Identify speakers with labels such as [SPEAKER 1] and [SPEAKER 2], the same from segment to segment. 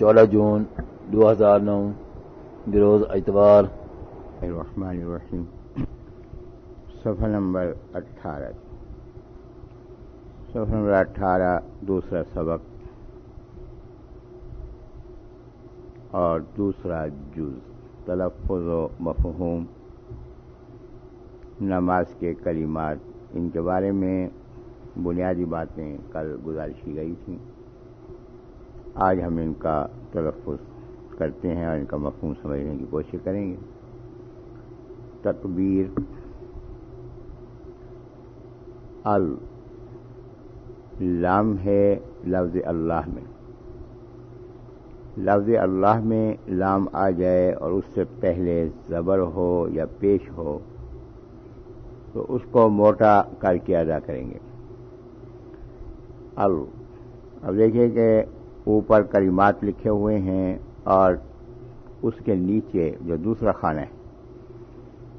[SPEAKER 1] چودہ جون دو ہزار نو بروز اتوار۔
[SPEAKER 2] الرحمن الرحیم۔ صفحہ نمبر اٹھارہ۔ صفحہ نمبر اٹھارہ، دوسرا سبق۔ اور دوسرا جز۔ تلفظ و مفہوم۔ نماز کے کلمات۔ ان کے بارے میں بنیادی باتیں کل گزارش کی گئی تھیں۔ آج ہم ان کا تلفظ کرتے ہیں اور ان کا مفہوم سمجھنے کی کوشش کریں گے۔ تکبیر ال لام ہے لفظ اللہ میں۔ لفظ اللہ میں لام آ جائے اور اس سے پہلے زبر ہو یا پیش ہو، تو اس کو موٹا کر کے ادا کریں گے۔ ال، اب دیکھیے کہ اوپر کلمات لکھے ہوئے ہیں اور اس کے نیچے جو دوسرا خانہ ہے،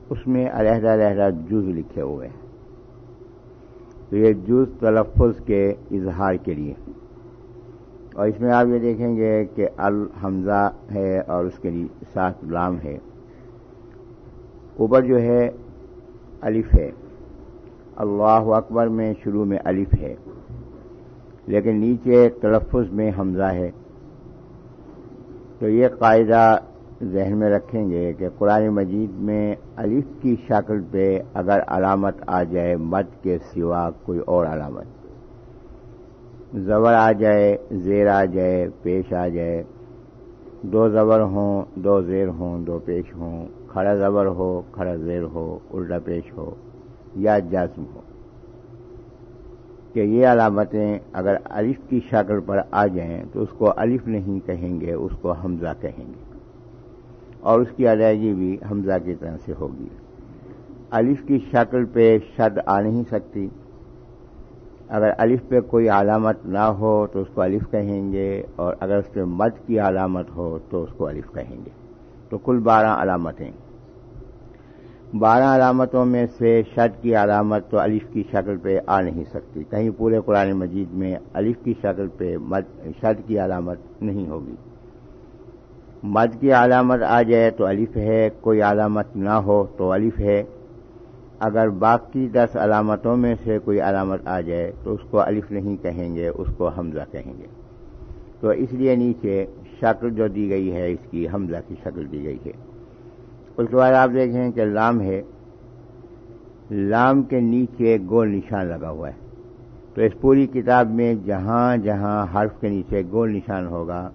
[SPEAKER 2] اس میں علیحدہ علیحدہ جز لکھے ہوئے ہیں۔ تو یہ جز تلفظ کے اظہار کے لیے۔ اور اس میں آپ یہ دیکھیں گے کہ الحمزہ ہے اور اس کے لیے ساتھ لام ہے۔ اوپر جو ہے، الف ہے۔ اللہ اکبر میں شروع میں الف ہے۔ لیکن نیچے تلفظ میں حمزہ ہے۔ تو یہ قاعدہ ذہن میں رکھیں گے کہ قرآن مجید میں الف کی شکل پہ اگر علامت آ جائے مت کے سوا کوئی اور علامت۔ زبر آ جائے، زیر آ جائے، پیش آ جائے۔ دو زبر ہوں، دو زیر ہوں، دو پیش ہوں۔ کھڑا زبر ہو، کھڑا زیر ہو، الٹا پیش ہو یا جاسم ہو۔ کہ یہ علامتیں اگر الف کی شکل پر آ جائیں تو اس کو الف نہیں کہیں گے، اس کو حمزہ کہیں گے۔ اور اس کی ادائیگی بھی حمزہ کی طرح سے ہوگی۔ الف کی شکل پہ شد آ نہیں سکتی۔ اگر الف پہ کوئی علامت نہ ہو تو اس کو الف کہیں گے، اور اگر اس پہ مد کی علامت ہو تو اس کو الف کہیں گے۔ تو کل بارہ علامتیں۔ بارہ علامتوں میں سے شد کی علامت تو الف کی شکل پہ آ نہیں سکتی۔ کہیں پورے قرآن مجید میں الف کی شکل پہ شد کی علامت نہیں ہوگی۔ مد کی علامت آ جائے تو الف ہے، کوئی علامت نہ ہو تو الف ہے۔ اگر باقی دس علامتوں میں سے کوئی علامت آ جائے تو اس کو الف نہیں کہیں گے، اس کو حمزہ کہیں گے۔ تو اس لیے نیچے شکل جو دی گئی ہے، اس کی حمزہ کی شکل دی گئی ہے۔ اس کے بعد آپ دیکھیں کہ لام ہے۔ لام کے نیچے گول نشان لگا ہوا ہے۔ تو اس پوری کتاب میں جہاں جہاں حرف کے نیچے گول نشان ہوگا،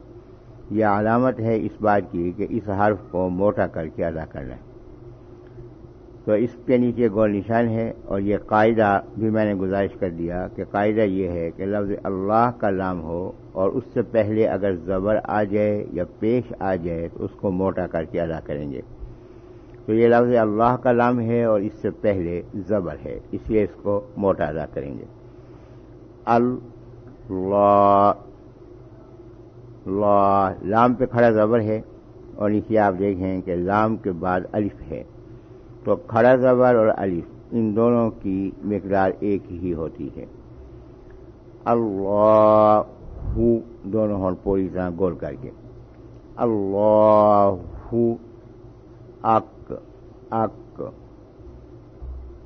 [SPEAKER 2] یہ علامت ہے اس بات کی کہ اس حرف کو موٹا کر کے ادا کرنا ہے۔ تو اس کے نیچے گول نشان ہے اور یہ قاعدہ بھی میں نے گزارش کر دیا کہ قاعدہ یہ ہے کہ لفظ اللہ کا لام ہو اور اس سے پہلے اگر زبر آ جائے یا پیش آ جائے تو اس کو موٹا کر کے ادا کریں گے۔ تو یہ لفظ اللہ کا لام ہے اور اس سے پہلے زبر ہے، اس لیے اس کو موٹا ادا کریں گے۔ اللہ، لام پہ کھڑا زبر ہے اور نیچے آپ دیکھیں کہ لام کے بعد الف ہے۔ تو کھڑا زبر اور الف، ان دونوں کی مقدار ایک ہی ہوتی ہے۔ اللہ، دونوں ہوں پوری طرح گول کر کے۔ اللہ اک اک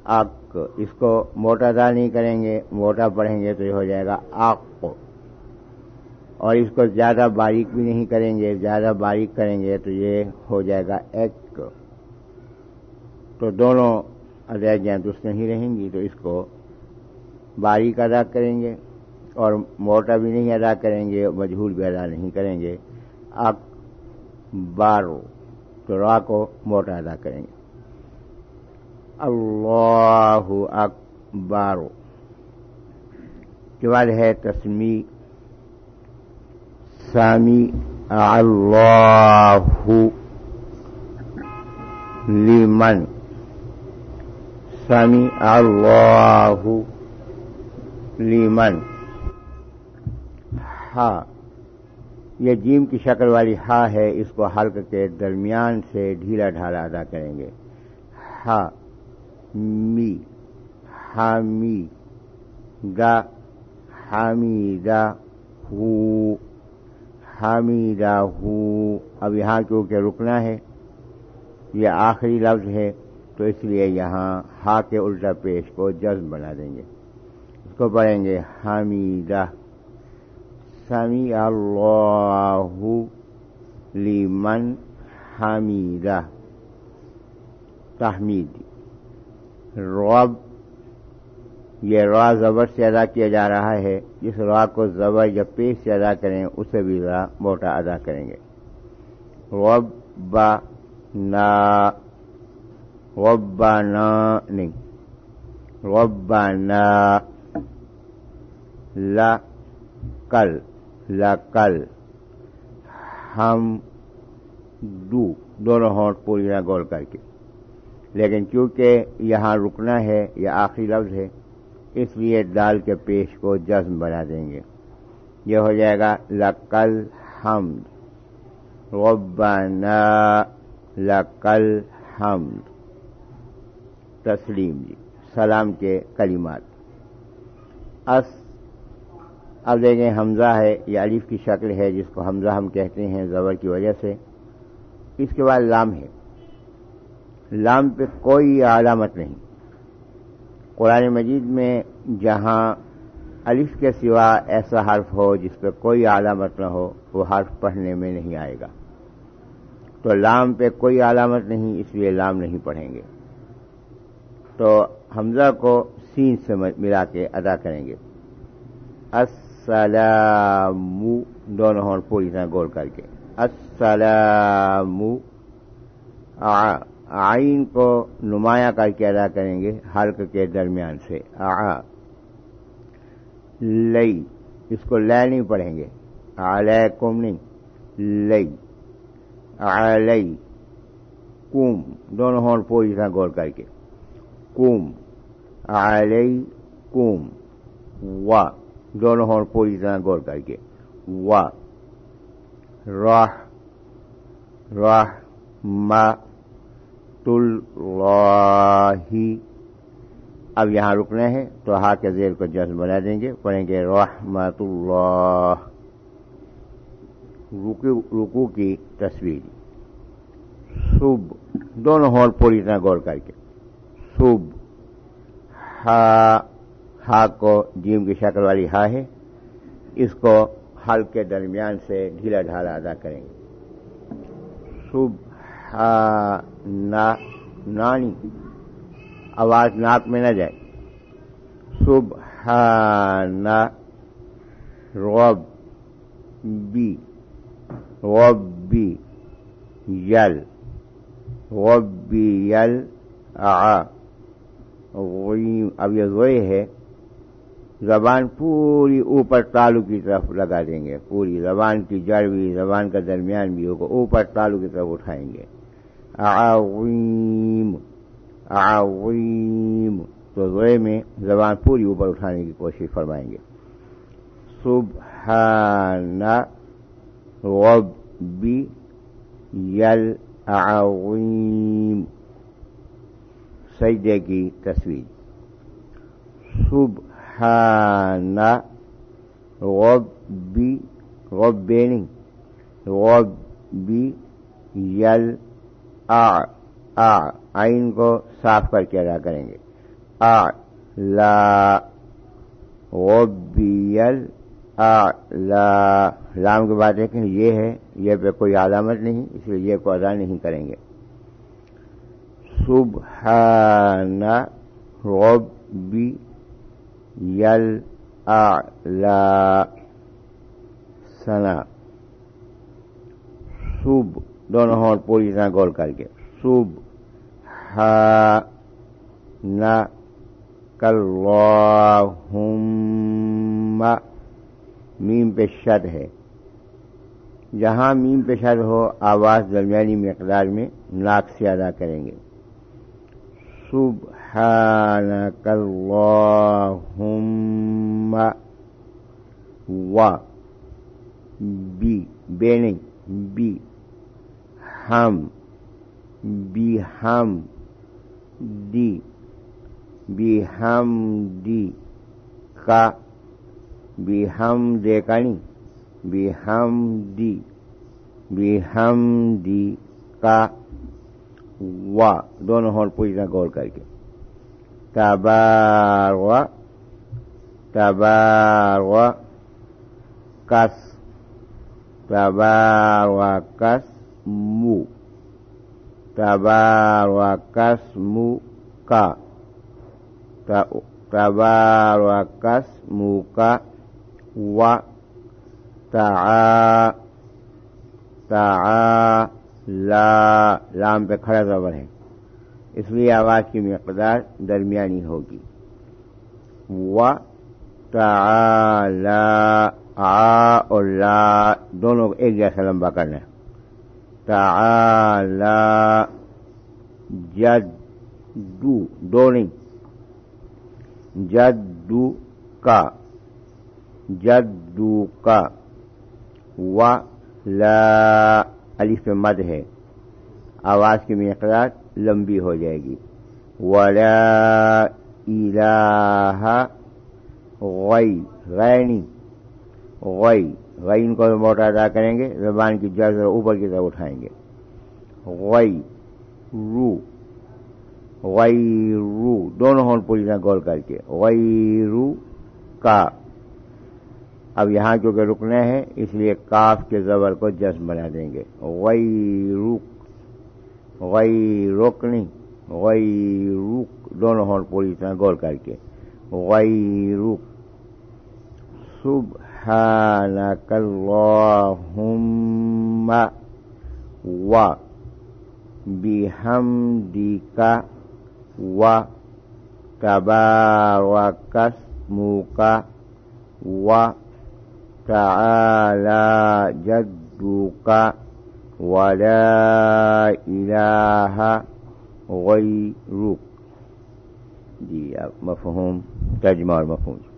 [SPEAKER 2] اک اس کو موٹا دا نہیں کریں گے، موٹا پڑھیں گے تو یہ ہو جائے گا آک اور اس کو زیادہ باریک بھی نہیں کریں گے، زیادہ باریک کریں گے تو یہ ہو جائے گا ایک۔ تو دونوں ادائیگیاں درست نہیں رہیں گی تو اس کو باریک ادا کریں گے اور موٹا بھی نہیں ادا کریں گے مجہور بھی ادا نہیں کریں گے۔ اک بارو، تو را کو موٹا ادا کریں گے۔ اللہ اکبارو کے بعد ہے تسمی سامی اللہ لیمن سمی اللہ لیمن ہا یہ جیم کی شکل والی ہا ہے، اس کو حلق کے درمیان سے ڈھیلا ڈھالا ادا کریں گے۔ ہا. می حامی گا حامی دا ہو حامیدہ اب یہاں کیونکہ رکنا ہے، یہ آخری لفظ ہے، تو اس لیے یہاں ہا کے الٹا پیش کو جذب بنا دیں گے۔ اس کو پڑھیں گے حامیدہ سمی اللہ لیمن حامیدہ تحمید رب یہ را زبر سے ادا کیا جا رہا ہے۔ جس را کو زبر یا پیش سے ادا کریں، اسے بھی ذرا موٹا ادا کریں گے۔ رب با نا رب نا، نہیں۔ رب نا، لا کل لا کل۔ ہم دو، دونوں ہونٹ پوری طرح گول کر کے۔ لیکن کیونکہ یہاں رکنا ہے، یہ آخری لفظ ہے، اس لیے دال کے پیش کو جزم بنا دیں گے۔ یہ ہو جائے گا، لقل حمد۔ ربنا لقل حمد۔ تسلیم جی سلام کے کلمات۔ اس، اب دیکھیں حمزہ ہے، یہ علیف کی شکل ہے، جس کو حمزہ ہم کہتے ہیں زبر کی وجہ سے۔ اس کے بعد لام ہے۔ لام پہ کوئی علامت نہیں۔ قرآن مجید میں جہاں الف کے سوا ایسا حرف ہو جس پہ کوئی علامت نہ ہو، وہ حرف پڑھنے میں نہیں آئے گا۔ تو لام پہ کوئی علامت نہیں، اس لیے لام نہیں پڑھیں گے۔ تو حمزہ کو سین سے ملا کے ادا کریں گے۔ السلام، دونوں ہوں پوری طرح گول کر کے۔ السلام آئین کو نمایاں کر کے ادا کریں گے حلق کے درمیان سے۔ آ، لئی، اس کو لے نہیں پڑھیں گے۔ علیکم نہیں، لئی۔ علی کم دونوں ہون پوری طرح گول کر کے۔ کم علی کم و، دونوں ہون پوری طرح گول کر کے۔ و، راہ راہ، ما اللہ۔ اب یہاں رکنا ہے تو ہا کے زیر کو جذب بنا دیں گے، پڑھیں گے رحمت اللہ۔ رکو کی تصویر۔ صب دونوں ہول پوری طرح غور کر کے۔ صب ہا ہا کو جیم کی شکل والی ہا ہے۔ اس کو ہل کے درمیان سے ڈھیلا ڈھالا ادا کریں گے۔ صبح نانی، آواز ناک میں نہ جائے۔ صبح رب بی بی یل رب بی یل اب یہ زوئے ہے، زبان پوری اوپر تالو کی طرف لگا دیں گے۔ پوری زبان کی جڑ بھی زبان کا درمیان بھی ہوگا، اوپر تالو کی طرف اٹھائیں گے۔ عظیم عظیم۔ تو زوئے میں زبان پوری اوپر اٹھانے کی کوشش فرمائیں گے۔ سبحان ربی یل عظیم۔ سجدے کی تصویر سبحان ربی ربینی ربی یل آ آ، آئین کو صاف کر کے ادا کریں گے۔ آ، لا، غبیل، آ، لا، لام کے بعد دیکھیں یہ ہے، یہ پہ کوئی علامت نہیں، اس لیے یہ کو ادا نہیں کریں گے۔ سبحان ربی یل آ سنا سب دونوں ہوں پوری طرح گول کر کے۔ سب ہا نہ میم پہ شد ہے۔ جہاں میم پہ شد ہو، آواز درمیانی مقدار میں ناک سے ادا کریں گے۔ سبحانك اللهم و۔ بی۔ بے نہیں۔ بی۔ ہم بی ہم دی بی ہم دی کا بی ہم دے کانی بحمدی بحمدی کا وا دونوں ہون پوری طرح غور کر کے تبار و تبار و کس تبار و کس مو تبار و کس کا و لا لام پہ کھڑا زبر ہے اس لیے آواز کی مقدار درمیانی ہوگی و تا لا اور لا دونوں کو ایک جیسا لمبا کرنا ہے تا جد دو دو نہیں، جدو کا جدو کا، و لا، الف مد ہے۔ آواز کی مقدار لمبی ہو جائے گی۔ ولا الہ غی غینی غی غین کو موٹا ادا کریں گے، زبان کی جڑ اوپر کی طرف اٹھائیں گے۔ غی رو غی رو، دونوں ہون پوری طرح گول کر کے۔ غی رو، کا۔ اب یہاں کیونکہ رکنے ہیں، اس لیے کاف کے زبر کو جذب بنا دیں گے۔ غی رک غی روکنی غی رک دونوں ہون پوری طرح گول کر کے۔ غی رک سبحانک اللہم و بحمدک و تبارک اسمک و تعالى جدك ولا إله غيرك جی اب مفہوم ترجمہ اور مفہوم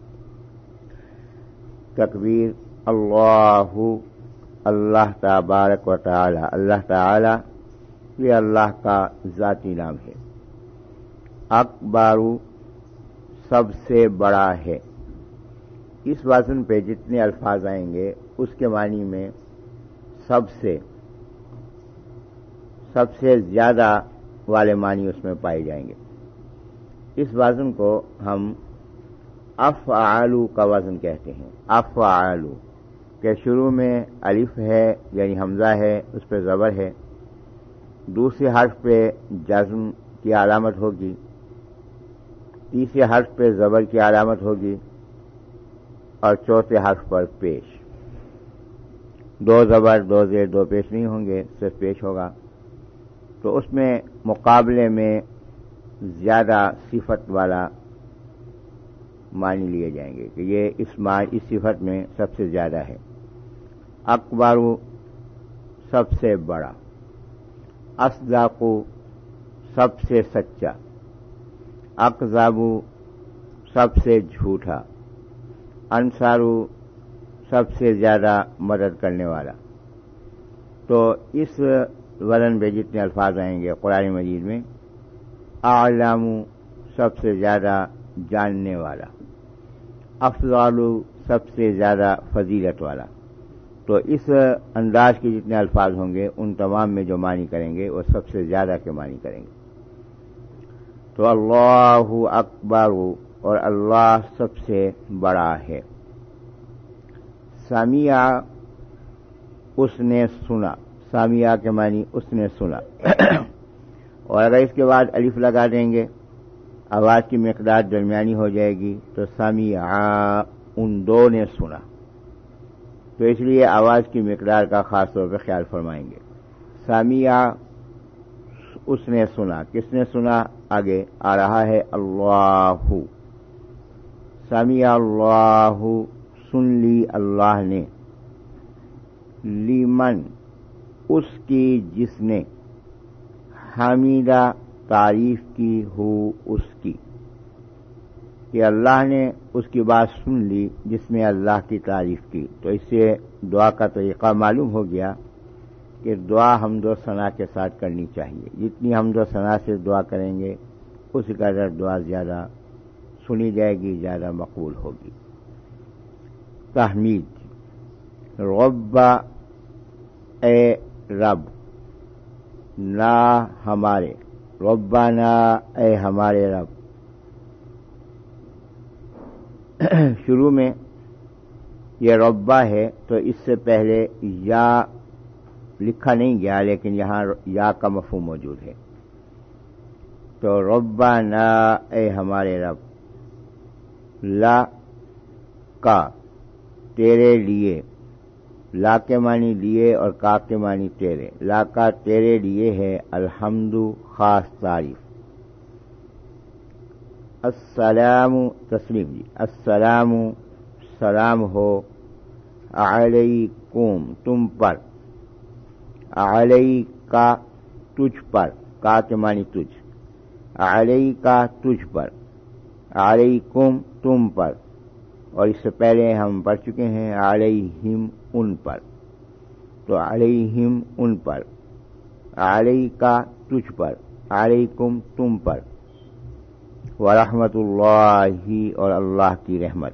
[SPEAKER 2] تکبیر اللہ اللہ تبارک و تعالی، اللہ تعالی، یہ اللہ کا ذاتی نام ہے۔ اکبارو سب سے بڑا ہے۔ اس وزن پہ جتنے الفاظ آئیں گے، اس کے معنی میں سب سے سب سے زیادہ والے معنی اس میں پائے جائیں گے۔ اس وزن کو ہم اف آلو کا وزن کہتے ہیں۔ اف آلو کے شروع میں الف ہے یعنی حمزہ ہے، اس پہ زبر ہے۔ دوسرے حرف پہ جزم کی علامت ہوگی۔ تیسرے حرف پہ زبر کی علامت ہوگی۔ اور چوتھے حرف پر پیش۔ دو زبر، دو زیر، دو پیش نہیں ہوں گے، صرف پیش ہوگا۔ تو اس میں مقابلے میں زیادہ صفت والا معنی لیے جائیں گے کہ یہ اس اس صفت میں سب سے زیادہ ہے۔ اکبارو سب سے بڑا اسداقو سب سے سچا اقزابو سب سے جھوٹا انصارو سب سے زیادہ مدد کرنے والا۔ تو اس ورن پہ جتنے الفاظ آئیں گے قرآن مجید میں اعلام سب سے زیادہ جاننے والا۔ افضال سب سے زیادہ فضیلت والا۔ تو اس انداز کے جتنے الفاظ ہوں گے، ان تمام میں جو معنی کریں گے، وہ سب سے زیادہ کے معنی کریں گے۔ تو اللہ اکبر اور اللہ سب سے بڑا ہے۔ سامیا اس نے سنا۔ سامیا کے معنی اس نے سنا۔ اور اگر اس کے بعد الف لگا دیں گے آواز کی مقدار درمیانی ہو جائے گی تو سامیا ان دو نے سنا۔ تو اس لیے آواز کی مقدار کا خاص طور پہ خیال فرمائیں گے۔ سامیا اس نے سنا۔ کس نے سنا؟ آگے آ رہا ہے اللہ۔ سمیع اللہ، سن لی اللہ نے۔ لیمن، اس کی جس نے حمیدہ تعریف کی ہو اس کی، کہ اللہ نے اس کی بات سن لی جس میں اللہ کی تعریف کی۔ تو اس سے دعا کا طریقہ معلوم ہو گیا کہ دعا حمد و ثنا کے ساتھ کرنی چاہیے۔ جتنی حمد و ثنا سے دعا کریں گے، اس قدر دعا زیادہ سنی جائے گی، زیادہ مقبول ہوگی۔ تحمید ربا اے رب، نا ہمارے۔ ربنا، اے ہمارے رب۔ شروع میں یہ ربا ہے، تو اس سے پہلے یا لکھا نہیں گیا، لیکن یہاں یا کا مفہوم موجود ہے۔ تو ربا نا اے ہمارے رب، لا کا تیرے لیے لا کے معنی لیے اور کا کے معنی تیرے۔ لا کا تیرے لیے ہے الحمد، خاص تعریف۔ السلام، تسلیم جی۔ السلام، سلام ہو۔ علیکم، تم پر۔ علی کا تجھ پر۔ کا کے معنی تجھ۔ علی کا تجھ پر۔ علیکم، تم پر۔ اور اس سے پہلے ہم پڑھ چکے ہیں علیہم۔ ان پر۔ تو علیہم ان پر۔ علی کا تجھ پر۔ علیکم تم پر۔ ورحمت اللہ اور اللہ کی رحمت۔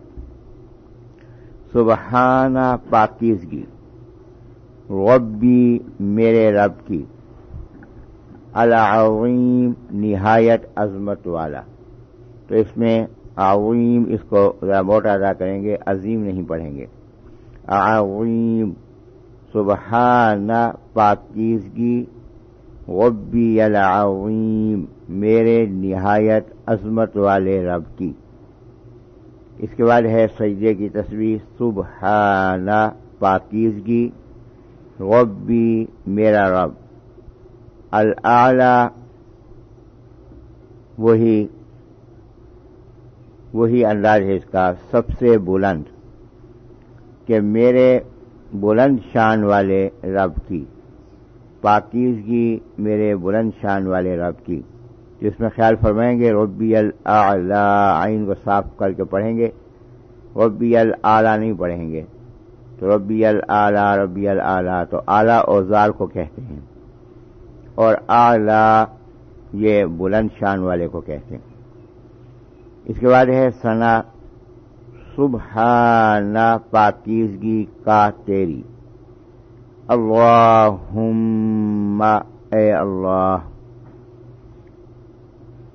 [SPEAKER 2] سبحانہ پاکیزگی۔ ربی میرے رب کی۔ العظیم نہایت عظمت والا۔ تو اس میں عظیم اس کو ذرا موٹا ادا کریں گے، عظیم نہیں پڑھیں گے۔ عظیم. سبحان پاکیزگی. غبی العظیم. میرے نہایت عظمت والے رب کی. اس کے بعد ہے سجدے کی تصویر. سبحان پاکیزگی. غبی میرا رب. العلی وہی وہی انداز ہے اس کا. سب سے بلند. کہ میرے بلند شان والے رب کی، پاکیزگی میرے بلند شان والے رب کی۔ جس میں خیال فرمائیں گے، ربی آئین کو صاف کر کے پڑھیں گے۔ ربی العلیٰ نہیں پڑھیں گے۔ تو ربی العلیٰ ربی العلیٰ تو اعلیٰ اوزار کو کہتے ہیں۔ اور اعلی یہ بلند شان والے کو کہتے ہیں۔ اس کے بعد ہے، سنا سبحان پاکیزگی کا تیری۔ اللہم اے اللہ۔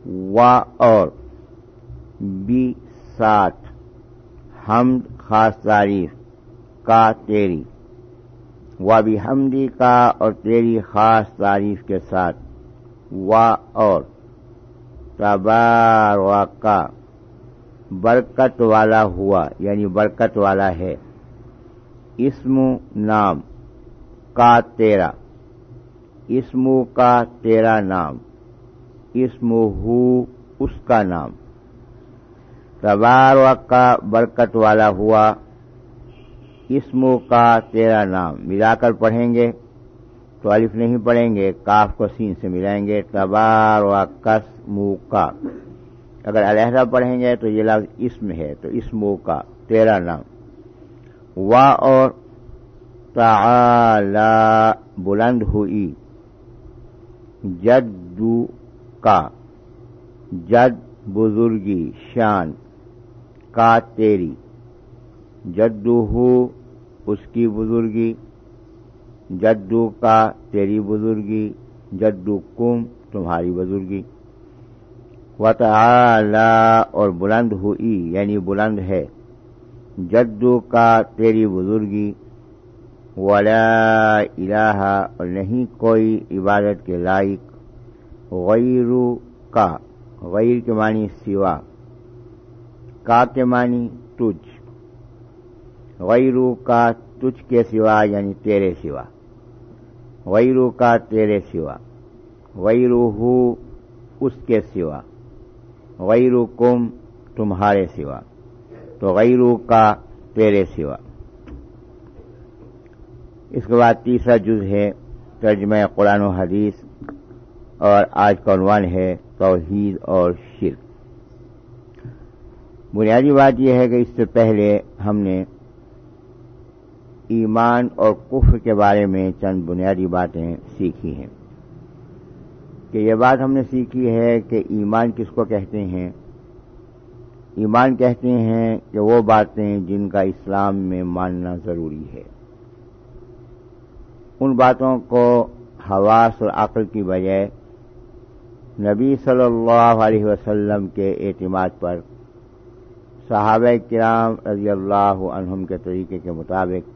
[SPEAKER 2] و اور۔ بی ساتھ حمد خاص تعریف کا تیری۔ و بھی حمدی کا اور تیری خاص تعریف کے ساتھ۔ و اور۔ تبار کا برکت والا ہوا یعنی برکت والا ہے۔ اسم نام کا تیرا۔ اسم کا تیرا نام۔ اسم ہو اس کا نام۔ تبار کا برکت والا ہوا۔ اسمو کا تیرا نام۔ ملا کر پڑھیں گے۔ تو الف نہیں پڑھیں گے، کاف کو سین سے ملائیں گے۔ تبار و کسمو کا۔ اگر علیحدہ پڑھیں گے تو یہ لفظ اسم ہے، تو اسمو کا تیرا نام۔ وا اور تعالی بلند ہوئی۔ جدو کا، جد بزرگی، شان کا تیری۔ جدو ہو اس کی بزرگی، جدو کا تیری بزرگی، جدو کم تمہاری بزرگی۔ و اور بلند ہوئی یعنی بلند ہے۔ جدو کا تیری بزرگی، ولا الہ اور نہیں کوئی عبادت کے لائق، غیرو کا، غیر کے معنی سوا۔ کا کے معنی تجھ۔ غیرو کا تجھ کے سوا یعنی تیرے سوا۔ غیرو کا تیرے سوا۔ غیرو ہو اس کے سوا۔ غیرو کم تمہارے سوا۔ تو غیرو کا تیرے سوا۔ اس کے بعد تیسرا جز ہے ترجمہ قرآن و حدیث، اور آج کا عنوان ہے توحید اور شرک۔ بنیادی بات یہ ہے کہ اس سے پہلے ہم نے ایمان اور کفر کے بارے میں چند بنیادی باتیں سیکھی ہیں۔ کہ یہ بات ہم نے سیکھی ہے کہ ایمان کس کو کہتے ہیں؟ ایمان کہتے ہیں کہ وہ باتیں جن کا اسلام میں ماننا ضروری ہے۔ ان باتوں کو حواس اور عقل کی بجائے نبی صلی اللہ علیہ وسلم کے اعتماد پر صحابہ کرام رضی اللہ عنہم کے طریقے کے مطابق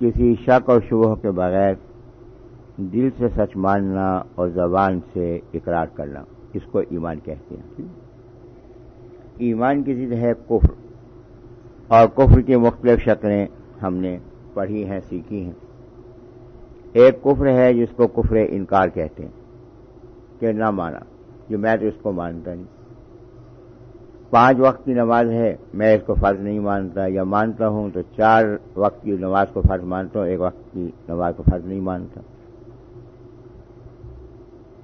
[SPEAKER 2] کسی شک اور شبہ کے بغیر دل سے سچ ماننا اور زبان سے اقرار کرنا، اس کو ایمان کہتے ہیں ایمان کی ضد ہے کفر، اور کفر کی مختلف شکلیں ہم نے پڑھی ہیں، سیکھی ہیں۔ ایک کفر ہے جس کو کفر انکار کہتے ہیں، کہ نہ مانا، جو میں تو اس کو مانتا نہیں۔ پانچ وقت کی نماز ہے، میں اس کو فرض نہیں مانتا، یا مانتا ہوں تو چار وقت کی نماز کو فرض مانتا ہوں، ایک وقت کی نماز کو فرض نہیں مانتا۔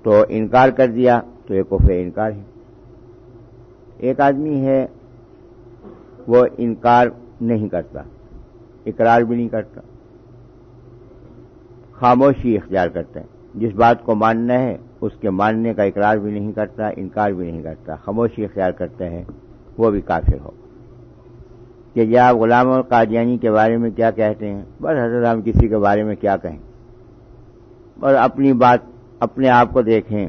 [SPEAKER 2] تو انکار کر دیا تو یہ کفر انکار ہے۔ ایک آدمی ہے، وہ انکار نہیں کرتا، اقرار بھی نہیں کرتا، خاموشی اختیار کرتا ہے۔ جس بات کو ماننا ہے، اس کے ماننے کا اقرار بھی نہیں کرتا، انکار بھی نہیں کرتا، خاموشی اختیار کرتا ہے، وہ بھی کافر ہو۔ کہ یہ آپ غلام اور قادیانی کے بارے میں کیا کہتے ہیں؟ بس حضرت ہم کسی کے بارے میں کیا کہیں۔ اور اپنی بات اپنے آپ کو دیکھیں۔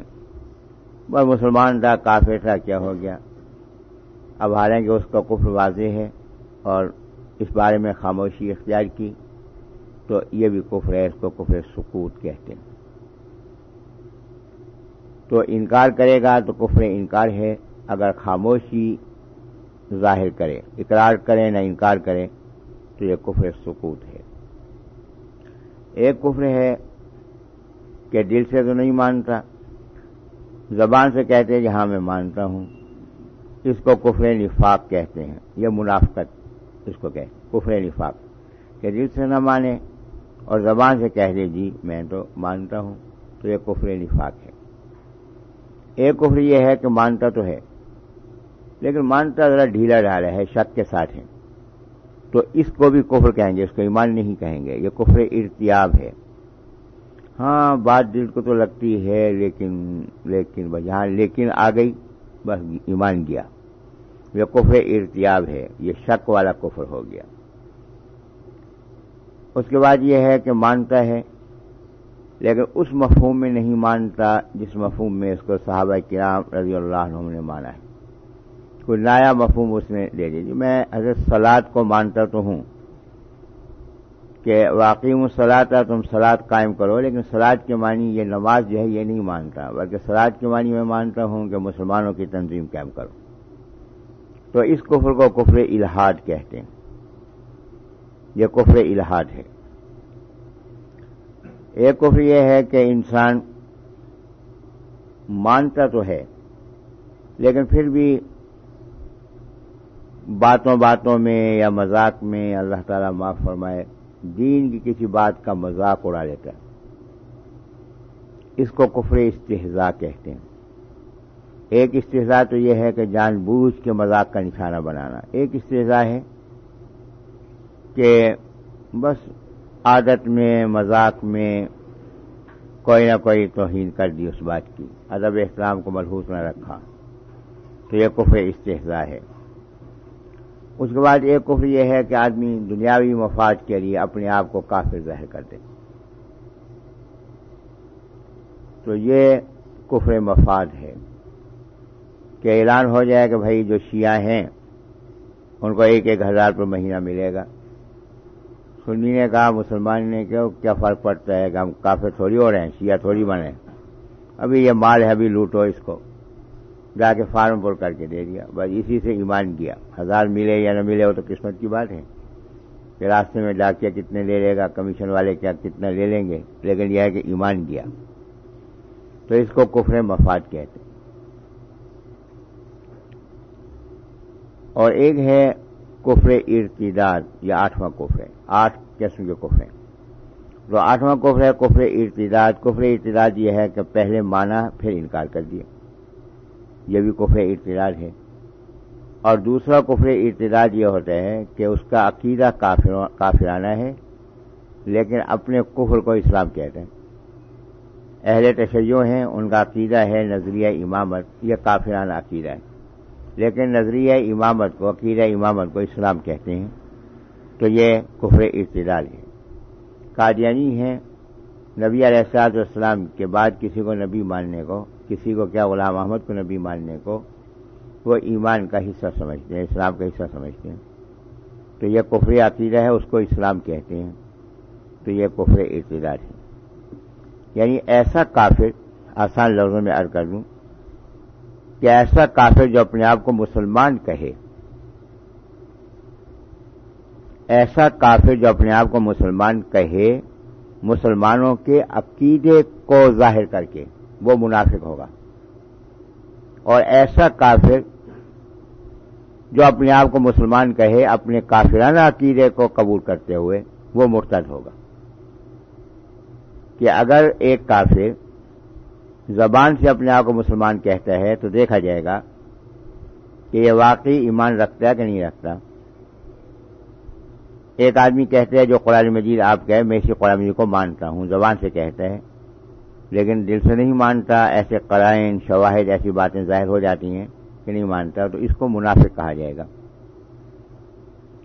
[SPEAKER 2] بس مسلمان تھا، کافر تھا، کیا ہو گیا؟ اب حالانکہ اس کا کفر واضح ہے اور اس بارے میں خاموشی اختیار کی، تو یہ بھی کفر ہے، اس کو کفر سکوت کہتے ہیں۔ تو انکار کرے گا تو کفر انکار ہے، اگر خاموشی ظاہر کرے، اقرار کرے، نہ انکار کرے، تو یہ کفر سکوت ہے۔ ایک کفر ہے کہ دل سے تو نہیں مانتا، زبان سے کہتے کہ ہاں میں مانتا ہوں۔ اس کو کفر نفاق کہتے ہیں، یہ منافقت اس کو کہ کفر نفاق۔ کہ دل سے نہ مانے اور زبان سے کہہ دے جی میں تو مانتا ہوں، تو یہ کفر نفاق ہے۔ ایک کفر یہ ہے کہ مانتا تو ہے، لیکن مانتا ذرا ڈھیلا ڈالا ہے، شک کے ساتھ ہے۔ تو اس کو بھی کفر کہیں گے، اس کو ایمان نہیں کہیں گے، یہ کفر ارتیاب ہے۔ ہاں بات دل کو تو لگتی ہے، لیکن لیکن بجہاں لیکن آ گئی، بس ایمان گیا۔ یہ کفر ارتیاب ہے، یہ شک والا کفر ہو گیا۔ اس کے بعد یہ ہے کہ مانتا ہے، لیکن اس مفہوم میں نہیں مانتا جس مفہوم میں اس کو صحابہ کرام رضی اللہ عنہ نے مانا ہے۔ کوئی نیا مفہوم اس نے دے دیجیے میں حضرت سلاد کو مانتا تو ہوں کہ واقعی سلاد تھا تم سلاد قائم کرو، لیکن سلاد کے معنی یہ نماز جو ہے یہ نہیں مانتا، بلکہ سلاد کے معنی میں مانتا ہوں کہ مسلمانوں کی تنظیم قائم کرو۔ تو اس کفر کو کفر الہاد کہتے ہیں۔ یہ کفر الہاد ہے۔ ایک کفر یہ ہے کہ انسان مانتا تو ہے، لیکن پھر بھی باتوں باتوں میں یا مذاق میں اللہ تعالیٰ معاف فرمائے۔ دین کی کسی بات کا مذاق اڑا لیتا ہے۔ اس کو کفر استحضاء کہتے ہیں۔ ایک استحضاء تو یہ ہے کہ جان بوجھ کے مذاق کا نشانہ بنانا۔ ایک استحضاء ہے کہ بس عادت میں، مذاق میں کوئی نہ کوئی توہین کر دی اس بات کی۔ ادب احترام کو ملحوظ نہ رکھا۔ تو یہ کفر استحضاء ہے۔ اس کے بعد ایک کفر یہ ہے کہ آدمی دنیاوی مفاد کے لیے اپنے آپ کو کافر ظاہر کر دے۔ تو یہ کفر مفاد ہے کہ اعلان ہو جائے کہ بھائی جو شیعہ ہیں، ان کو ایک ایک ہزار روپے مہینہ ملے گا۔ سنی نے کہا، مسلمان نے کہ کیا فرق پڑتا ہے کہ ہم کافر تھوڑی ہو رہے ہیں، شیعہ تھوڑی بنے؟ ابھی یہ مال ہے، ابھی لوٹو اس کو۔ جا کے فارم پر کر کے دے دیا۔ بس اسی سے ایمان کیا۔ ہزار ملے یا نہ ملے وہ تو قسمت کی بات ہے۔ کہ راستے میں ڈاکیا کتنے لے لے گا، کمیشن والے کیا کتنا لے لیں گے؟ لیکن یہ ہے کہ ایمان کیا۔ تو اس کو کفر مفاد کہتے اور ایک ہے کفر ارتداد یا آٹھواں کفر آٹھ قسم کے کفر تو آٹھواں کفر ہے کفر ارتداد۔ کفر ارتداد یہ ہے کہ پہلے مانا، پھر انکار کر دیا۔ یہ بھی کفر ارتداد ہے۔ اور دوسرا کفر ارتداد یہ ہوتا ہے کہ اس کا عقیدہ کافرانہ ہے، لیکن اپنے کفر کو اسلام کہتے ہیں۔ اہل تشیع ہیں، ان کا عقیدہ ہے نظریہ امامت، یہ کافرانہ عقیدہ ہے۔ لیکن نظریہ امامت کو، عقیدہ امامت کو اسلام کہتے ہیں، تو یہ کفر ارتداد ہے۔ قادیانی ہیں، نبی علیہ السلاط والسلام کے بعد کسی کو نبی ماننے کو کسی کو کیا غلام احمد کو نبی ماننے کو، وہ ایمان کا حصہ سمجھتے ہیں، اسلام کا حصہ سمجھتے ہیں۔ تو یہ کفر عقیدہ ہے، اس کو اسلام کہتے ہیں۔ تو یہ کفر ارتداد ہے۔ یعنی ایسا کافر، آسان لفظوں میں عرض کر دوں، کہ ایسا کافر جو اپنے آپ کو مسلمان کہے۔ ایسا کافر جو اپنے آپ کو مسلمان کہے، مسلمانوں کے عقیدے کو ظاہر کر کے۔ وہ منافق ہوگا۔ اور ایسا کافر جو اپنے آپ کو مسلمان کہے، اپنے کافرانہ عقیدے کو قبول کرتے ہوئے وہ مرتد ہوگا۔ کہ اگر ایک کافر زبان سے اپنے آپ کو مسلمان کہتا ہے تو دیکھا جائے گا کہ یہ واقعی ایمان رکھتا ہے کہ نہیں رکھتا۔ ایک آدمی کہتے ہیں جو قرآن مجید آپ کہے، میں اسی قرآن مجید کو مانتا ہوں، زبان سے کہتا ہے لیکن دل سے نہیں مانتا، ایسے قرائن، شواہد، ایسی باتیں ظاہر ہو جاتی ہیں کہ نہیں مانتا، تو اس کو منافق کہا جائے گا۔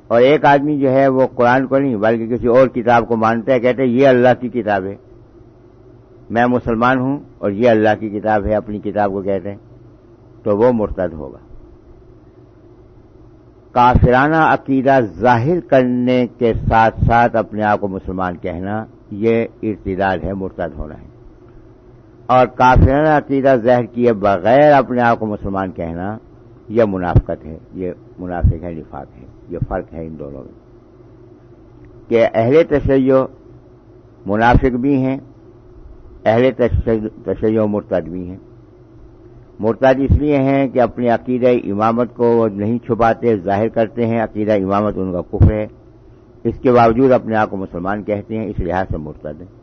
[SPEAKER 2] اور ایک آدمی جو ہے وہ قرآن کو نہیں، بلکہ کسی اور کتاب کو مانتا ہے کہتے ہیں یہ اللہ کی کتاب ہے۔ میں مسلمان ہوں اور یہ اللہ کی کتاب ہے، اپنی کتاب کو کہتے ہیں، تو وہ مرتد ہوگا۔ کافرانہ عقیدہ ظاہر کرنے کے ساتھ ساتھ اپنے آپ کو مسلمان کہنا، یہ ارتداد ہے، مرتد ہونا ہے۔ اور کافرانہ عقیدہ ظاہر کیے بغیر اپنے آپ کو مسلمان کہنا، یہ منافقت ہے، یہ منافق ہے، نفاق ہے، یہ فرق ہے ان دونوں میں۔ کہ اہل تشیع منافق بھی ہیں، اہل تشیع مرتد بھی ہیں۔ مرتد اس لیے ہیں کہ اپنی عقیدہ امامت کو نہیں چھپاتے، ظاہر کرتے ہیں، عقیدہ امامت ان کا کفر ہے۔ اس کے باوجود اپنے آپ کو مسلمان کہتے ہیں، اس لحاظ سے مرتد ہیں۔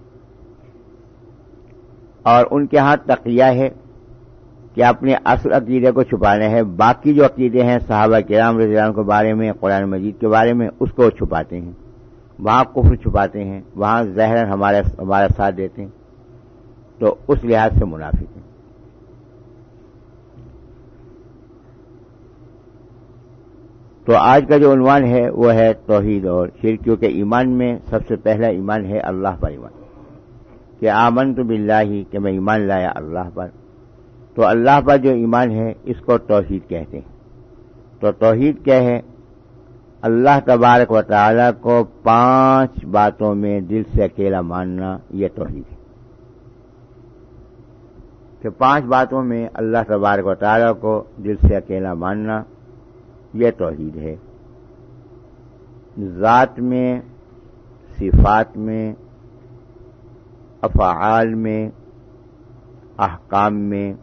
[SPEAKER 2] اور ان کے ہاں تقیہ ہے کہ اپنے اصل عقیدے کو چھپانے ہیں، باقی جو عقیدے ہیں صحابہ کرام رضی اللہ کے بارے میں، قرآن مجید کے بارے میں، اس کو چھپاتے ہیں۔ وہاں کفر چھپاتے ہیں، وہاں زہر ہمارے ہمارا ساتھ دیتے ہیں۔ تو اس لحاظ سے منافق ہیں۔ تو آج کا جو عنوان ہے، وہ ہے توحید اور شرک کیونکہ ایمان میں سب سے پہلا ایمان ہے اللہ پر ایمان۔ کہ آمن تو بلّہ ہی کہ میں ایمان لایا اللہ پر۔ تو اللہ پر جو ایمان ہے، اس کو توحید کہتے ہیں۔ تو توحید کیا ہے؟ اللہ تبارک و تعالی کو پانچ باتوں میں دل سے اکیلا ماننا یہ توحید ہے۔ کہ پانچ باتوں میں اللہ تبارک و تعالی کو دل سے اکیلا ماننا یہ توحید ہے۔ ذات میں، صفات میں افعال میں، احکام میں،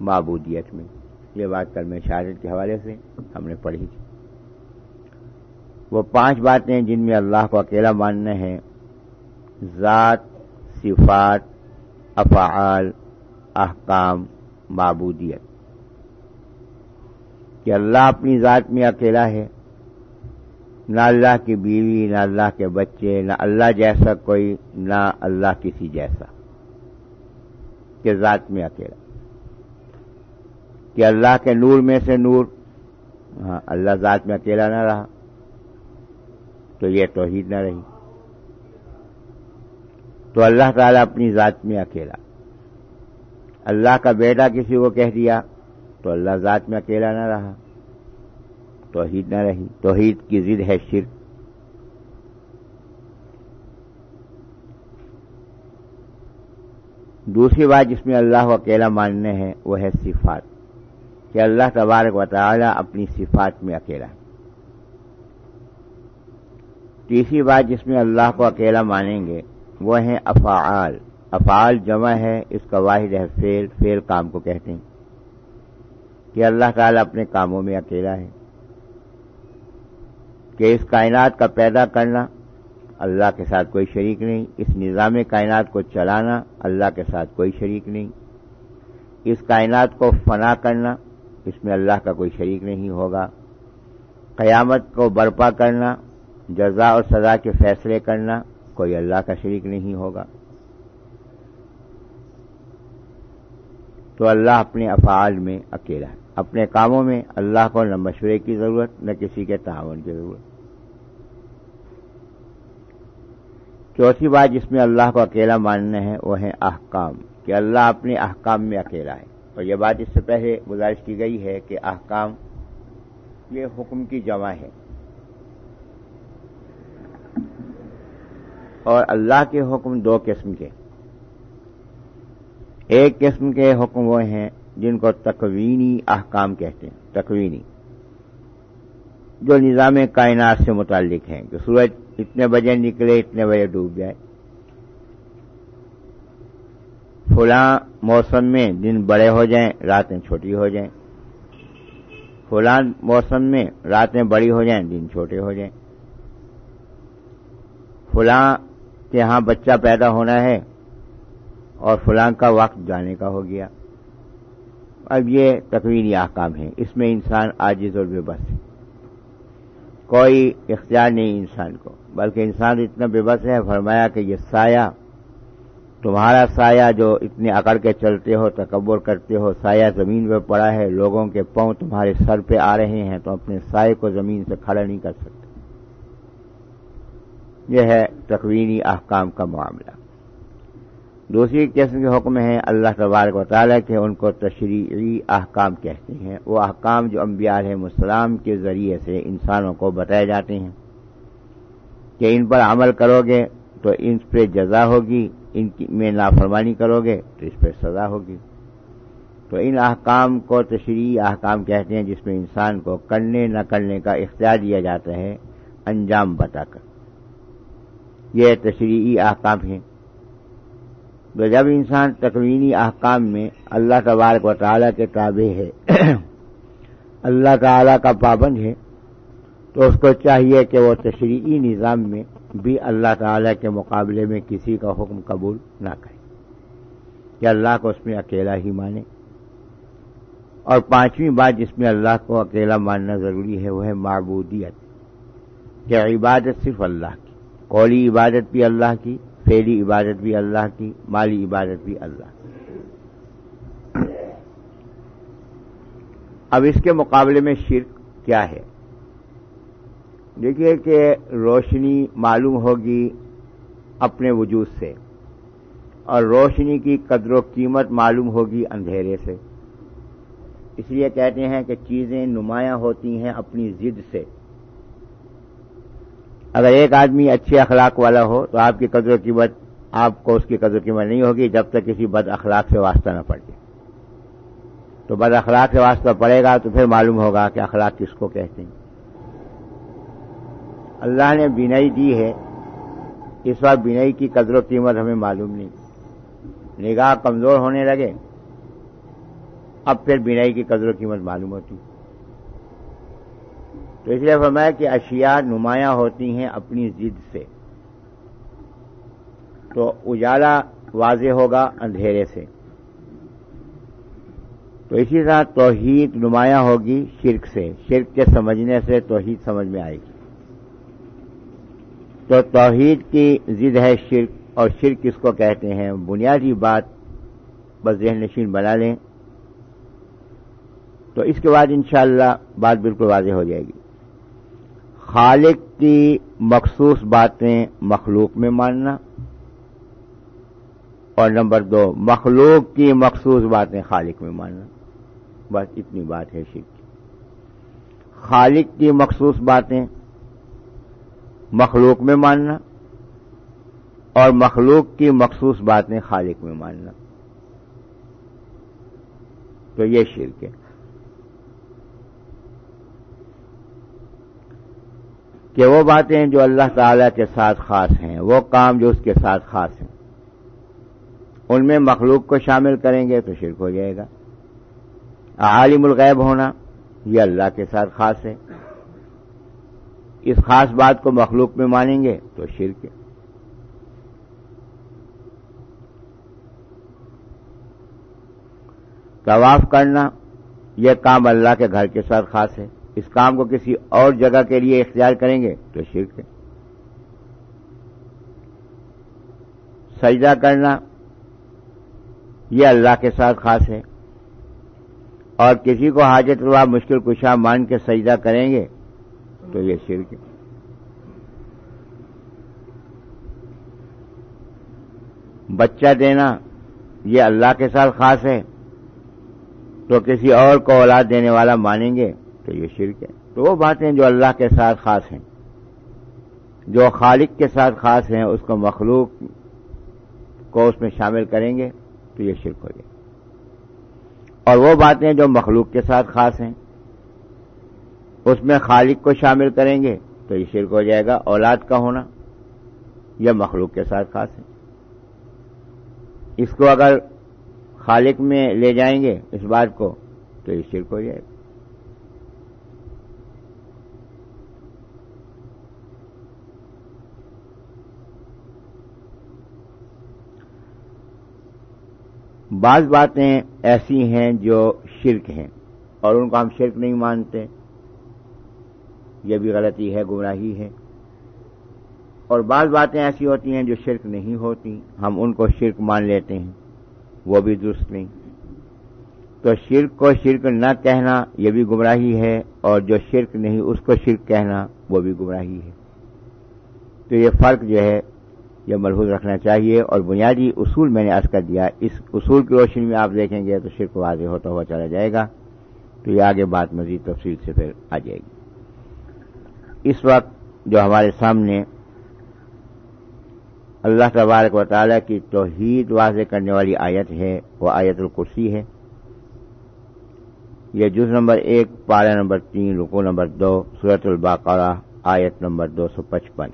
[SPEAKER 2] معبودیت میں۔ یہ بات کل میں شہادت کے حوالے سے ہم نے پڑھی تھی۔ وہ پانچ باتیں جن میں اللہ کو اکیلا ماننا ہے، ذات، صفات، افعال، احکام، معبودیت۔ کہ اللہ اپنی ذات میں اکیلا ہے نہ اللہ کی بیوی، نہ اللہ کے بچے، نہ اللہ جیسا کوئی، نہ اللہ کسی جیسا کہ ذات میں اکیلا۔ کہ اللہ کے نور میں سے نور ہاں اللہ ذات میں اکیلا نہ رہا تو یہ توحید نہ رہی۔ تو اللہ تعالیٰ اپنی ذات میں اکیلا۔ اللہ کا بیٹا کسی کو کہہ دیا تو اللہ ذات میں اکیلا نہ رہا۔ توحید نہ رہی۔ توحید کی ضد ہے شرک۔ دوسری بات جس میں اللہ کو اکیلا ماننے ہیں، وہ ہے صفات۔ کہ اللہ تبارک و تعالی اپنی صفات میں اکیلا تیسری بات جس میں اللہ کو اکیلا مانیں گے، وہ ہیں افعال۔ افعال جمع ہے، اس کا واحد ہے فیل فیل کام کو کہتے ہیں۔ کہ اللہ تعالیٰ اپنے کاموں میں اکیلا ہے۔ کہ اس کائنات کا پیدا کرنا، اللہ کے ساتھ کوئی شریک نہیں، اس نظام کائنات کو چلانا اللہ کے ساتھ کوئی شریک نہیں۔ اس کائنات کو فنا کرنا، اس میں اللہ کا کوئی شریک نہیں ہوگا۔ قیامت کو برپا کرنا، جزا اور سزا کے فیصلے کرنا کوئی اللہ کا شریک نہیں ہوگا۔ تو اللہ اپنے افعال میں اکیلا ہے۔ اپنے کاموں میں اللہ کو نہ مشورے کی ضرورت، نہ کسی کے تعاون کی ضرورت۔ چوتھی بات جس میں اللہ کو اکیلا ماننا ہے وہ ہے احکام، کہ اللہ اپنے احکام میں اکیلا ہے۔ اور یہ بات اس سے پہلے گزارش کی گئی ہے کہ احکام یہ حکم کی جمع ہے۔ اور اللہ کے حکم دو قسم کے۔ ایک قسم کے حکم وہ ہیں جن کو تکوینی احکام کہتے ہیں، تکوینی، جو نظام کائنات سے متعلق ہیں کہ سورج اتنے بجے نکلے، اتنے بجے ڈوب جائے فلاں موسم میں دن بڑے ہو جائیں، راتیں چھوٹی ہو جائیں۔ فلاں موسم میں راتیں بڑی ہو جائیں، دن چھوٹے ہو جائیں۔ فلاں کے ہاں بچہ پیدا ہونا ہے اور فلاں کا وقت جانے کا ہو گیا۔ اب یہ تکوینی احکام ہے اس میں انسان آجز اور بے بس ہے۔ کوئی اختیار نہیں انسان کو، بلکہ انسان اتنا بے بس ہے، فرمایا کہ یہ سایہ، تمہارا سایہ جو اتنے اکڑ کے چلتے ہو، تکبر کرتے ہو، سایہ زمین پہ پڑا ہے، لوگوں کے پاؤں تمہارے سر پہ آ رہے ہیں، تو اپنے سائے کو زمین سے کھڑا نہیں کر سکتے۔ یہ ہے تقوینی احکام کا معاملہ۔ دوسری قسم کے حکم ہیں اللہ تبارک و تعالیٰ کے، ان کو تشریعی احکام کہتے ہیں۔ وہ احکام جو انبیاء علیہ السلام کے ذریعے سے انسانوں کو بتائے جاتے ہیں کہ ان پر عمل کرو گے تو ان پہ جزا ہوگی، ان میں نافرمانی کرو گے تو اس پہ سزا ہوگی۔ تو ان احکام کو تشریعی احکام کہتے ہیں جس میں انسان کو کرنے نہ کرنے کا اختیار دیا جاتا ہے، انجام بتا کر۔ یہ تشریعی احکام ہیں۔ تو جب انسان تکوینی احکام میں اللہ تبارک و تعالیٰ کے تابع ہے، اللہ تعالیٰ کا پابند ہے، تو اس کو چاہیے کہ وہ تشریعی نظام میں بھی اللہ تعالی کے مقابلے میں کسی کا حکم قبول نہ کرے۔ کہ اللہ کو اس میں اکیلا ہی مانے۔ اور پانچویں بات جس میں اللہ کو اکیلا ماننا ضروری ہے، وہ ہے معبودیت، کہ عبادت صرف اللہ کی قولی عبادت بھی اللہ کی فیلی عبادت بھی اللہ کی، مالی عبادت بھی اللہ۔ کی اب اس کے مقابلے میں شرک کیا ہے؟ دیکھیے کہ روشنی معلوم ہوگی اپنے وجود سے، اور روشنی کی قدر و قیمت معلوم ہوگی اندھیرے سے۔ اس لیے کہتے ہیں کہ چیزیں نمایاں ہوتی ہیں اپنی ضد سے۔ اگر ایک آدمی اچھے اخلاق والا ہو تو آپ کی قدر و قیمت، آپ کو اس کی قدر و قیمت نہیں ہوگی جب تک کسی بد اخلاق سے واسطہ نہ پڑ جائے تو بد اخلاق سے واسطہ پڑے گا تو پھر معلوم ہوگا کہ اخلاق کس کو کہتے ہیں۔ اللہ نے بینائی دی ہے، اس وقت بینائی کی قدر و قیمت ہمیں معلوم نہیں۔ نگاہ کمزور ہونے لگے، اب پھر بینائی کی قدر و قیمت معلوم ہوتی۔ تو اس لیے فرمایا کہ اشیاء نمایاں ہوتی ہیں اپنی ضد سے۔ تو اجالا واضح ہوگا اندھیرے سے۔ تو اسی طرح توحید نمایاں ہوگی شرک سے۔ شرک کے سمجھنے سے توحید سمجھ میں آئے گی۔ تو توحید کی ضد ہے شرک اور شرک کس کو کہتے ہیں؟ بنیادی بات بس ذہن نشین بنا لیں۔ تو اس کے بعد انشاءاللہ بات بالکل واضح ہو جائے گی۔ خالق کی مخصوص باتیں مخلوق میں ماننا اور نمبر دو، مخلوق کی مخصوص باتیں خالق میں ماننا۔ بس اتنی بات ہے شرک خالق کی مخصوص باتیں مخلوق میں ماننا اور مخلوق کی مخصوص باتیں خالق میں ماننا۔ تو یہ شرک ہے۔ کہ وہ باتیں جو اللہ تعالی کے ساتھ خاص ہیں، وہ کام جو اس کے ساتھ خاص ہیں۔ ان میں مخلوق کو شامل کریں گے تو شرک ہو جائے گا۔ عالم الغیب ہونا یہ اللہ کے ساتھ خاص ہے۔ اس خاص بات کو مخلوق میں مانیں گے تو شرک ہے۔ طواف کرنا یہ کام اللہ کے گھر کے ساتھ خاص ہے۔ اس کام کو کسی اور جگہ کے لیے اختیار کریں گے تو شرک ہے۔ سجدہ کرنا یہ اللہ کے ساتھ خاص ہے۔ اور کسی کو حاجت روا مشکل کشا مان کے سجدہ کریں گے تو یہ شرک ہے۔ بچہ دینا یہ اللہ کے ساتھ خاص ہے تو کسی اور کو اولاد دینے والا مانیں گے تو یہ شرک ہے۔ تو وہ باتیں جو اللہ کے ساتھ خاص ہیں، جو خالق کے ساتھ خاص ہیں، اس کو مخلوق کو اس میں شامل کریں گے تو یہ شرک ہو جائے اور وہ باتیں جو مخلوق کے ساتھ خاص ہیں، اس میں خالق کو شامل کریں گے تو یہ شرک ہو جائے گا، اولاد کا ہونا یہ مخلوق کے ساتھ خاص ہے اس کو اگر خالق میں لے جائیں گے، اس بات کو تو یہ شرک ہو جائے گا۔ بعض باتیں ایسی ہیں جو شرک ہیں اور ان کو ہم شرک نہیں مانتے۔ یہ بھی غلطی ہے، گمراہی ہے۔ اور بعض باتیں ایسی ہوتی ہیں جو شرک نہیں ہوتی، ہم ان کو شرک مان لیتے ہیں، وہ بھی درست نہیں۔ تو شرک کو شرک نہ کہنا یہ بھی گمراہی ہے، اور جو شرک نہیں اس کو شرک کہنا وہ بھی گمراہی ہے۔ تو یہ فرق جو ہے یہ ملحوظ رکھنا چاہیے اور بنیادی اصول میں نے عرض کر دیا، اس اصول کی روشنی میں آپ دیکھیں گے تو شرک واضح ہوتا ہوا چلا جائے گا۔ تو یہ آگے بات مزید تفصیل سے پھر آ جائے گی۔ اس وقت جو ہمارے سامنے اللہ تبارک و تعالیٰ کی توحید واضح کرنے والی آیت ہے، وہ آیت الکرسی ہے۔ یہ جز نمبر ایک، پارہ نمبر تین رکو نمبر دو سورت الباقرہ، آیت نمبر دو سو پچپن۔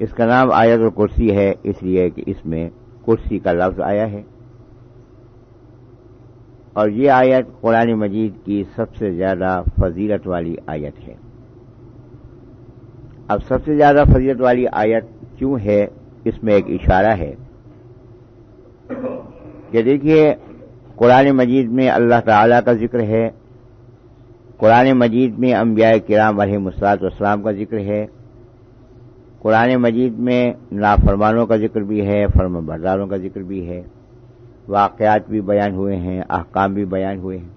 [SPEAKER 2] اس کا نام آیت الکرسی ہے، اس لیے کہ اس میں کرسی کا لفظ آیا ہے۔ اور یہ آیت قرآن مجید کی سب سے زیادہ فضیلت والی آیت ہے۔ اب سب سے زیادہ فضیلت والی آیت کیوں ہے؟ اس میں ایک اشارہ ہے۔ کہ دیکھیے، قرآن مجید میں اللہ تعالی کا ذکر ہے۔ قرآن مجید میں انبیاء کرام علیہ مسلاط اسلام کا ذکر ہے۔ قرآن مجید میں نافرمانوں کا ذکر بھی ہے، فرم برداروں کا ذکر بھی ہے، واقعات بھی بیان ہوئے ہیں، احکام بھی بیان ہوئے ہیں۔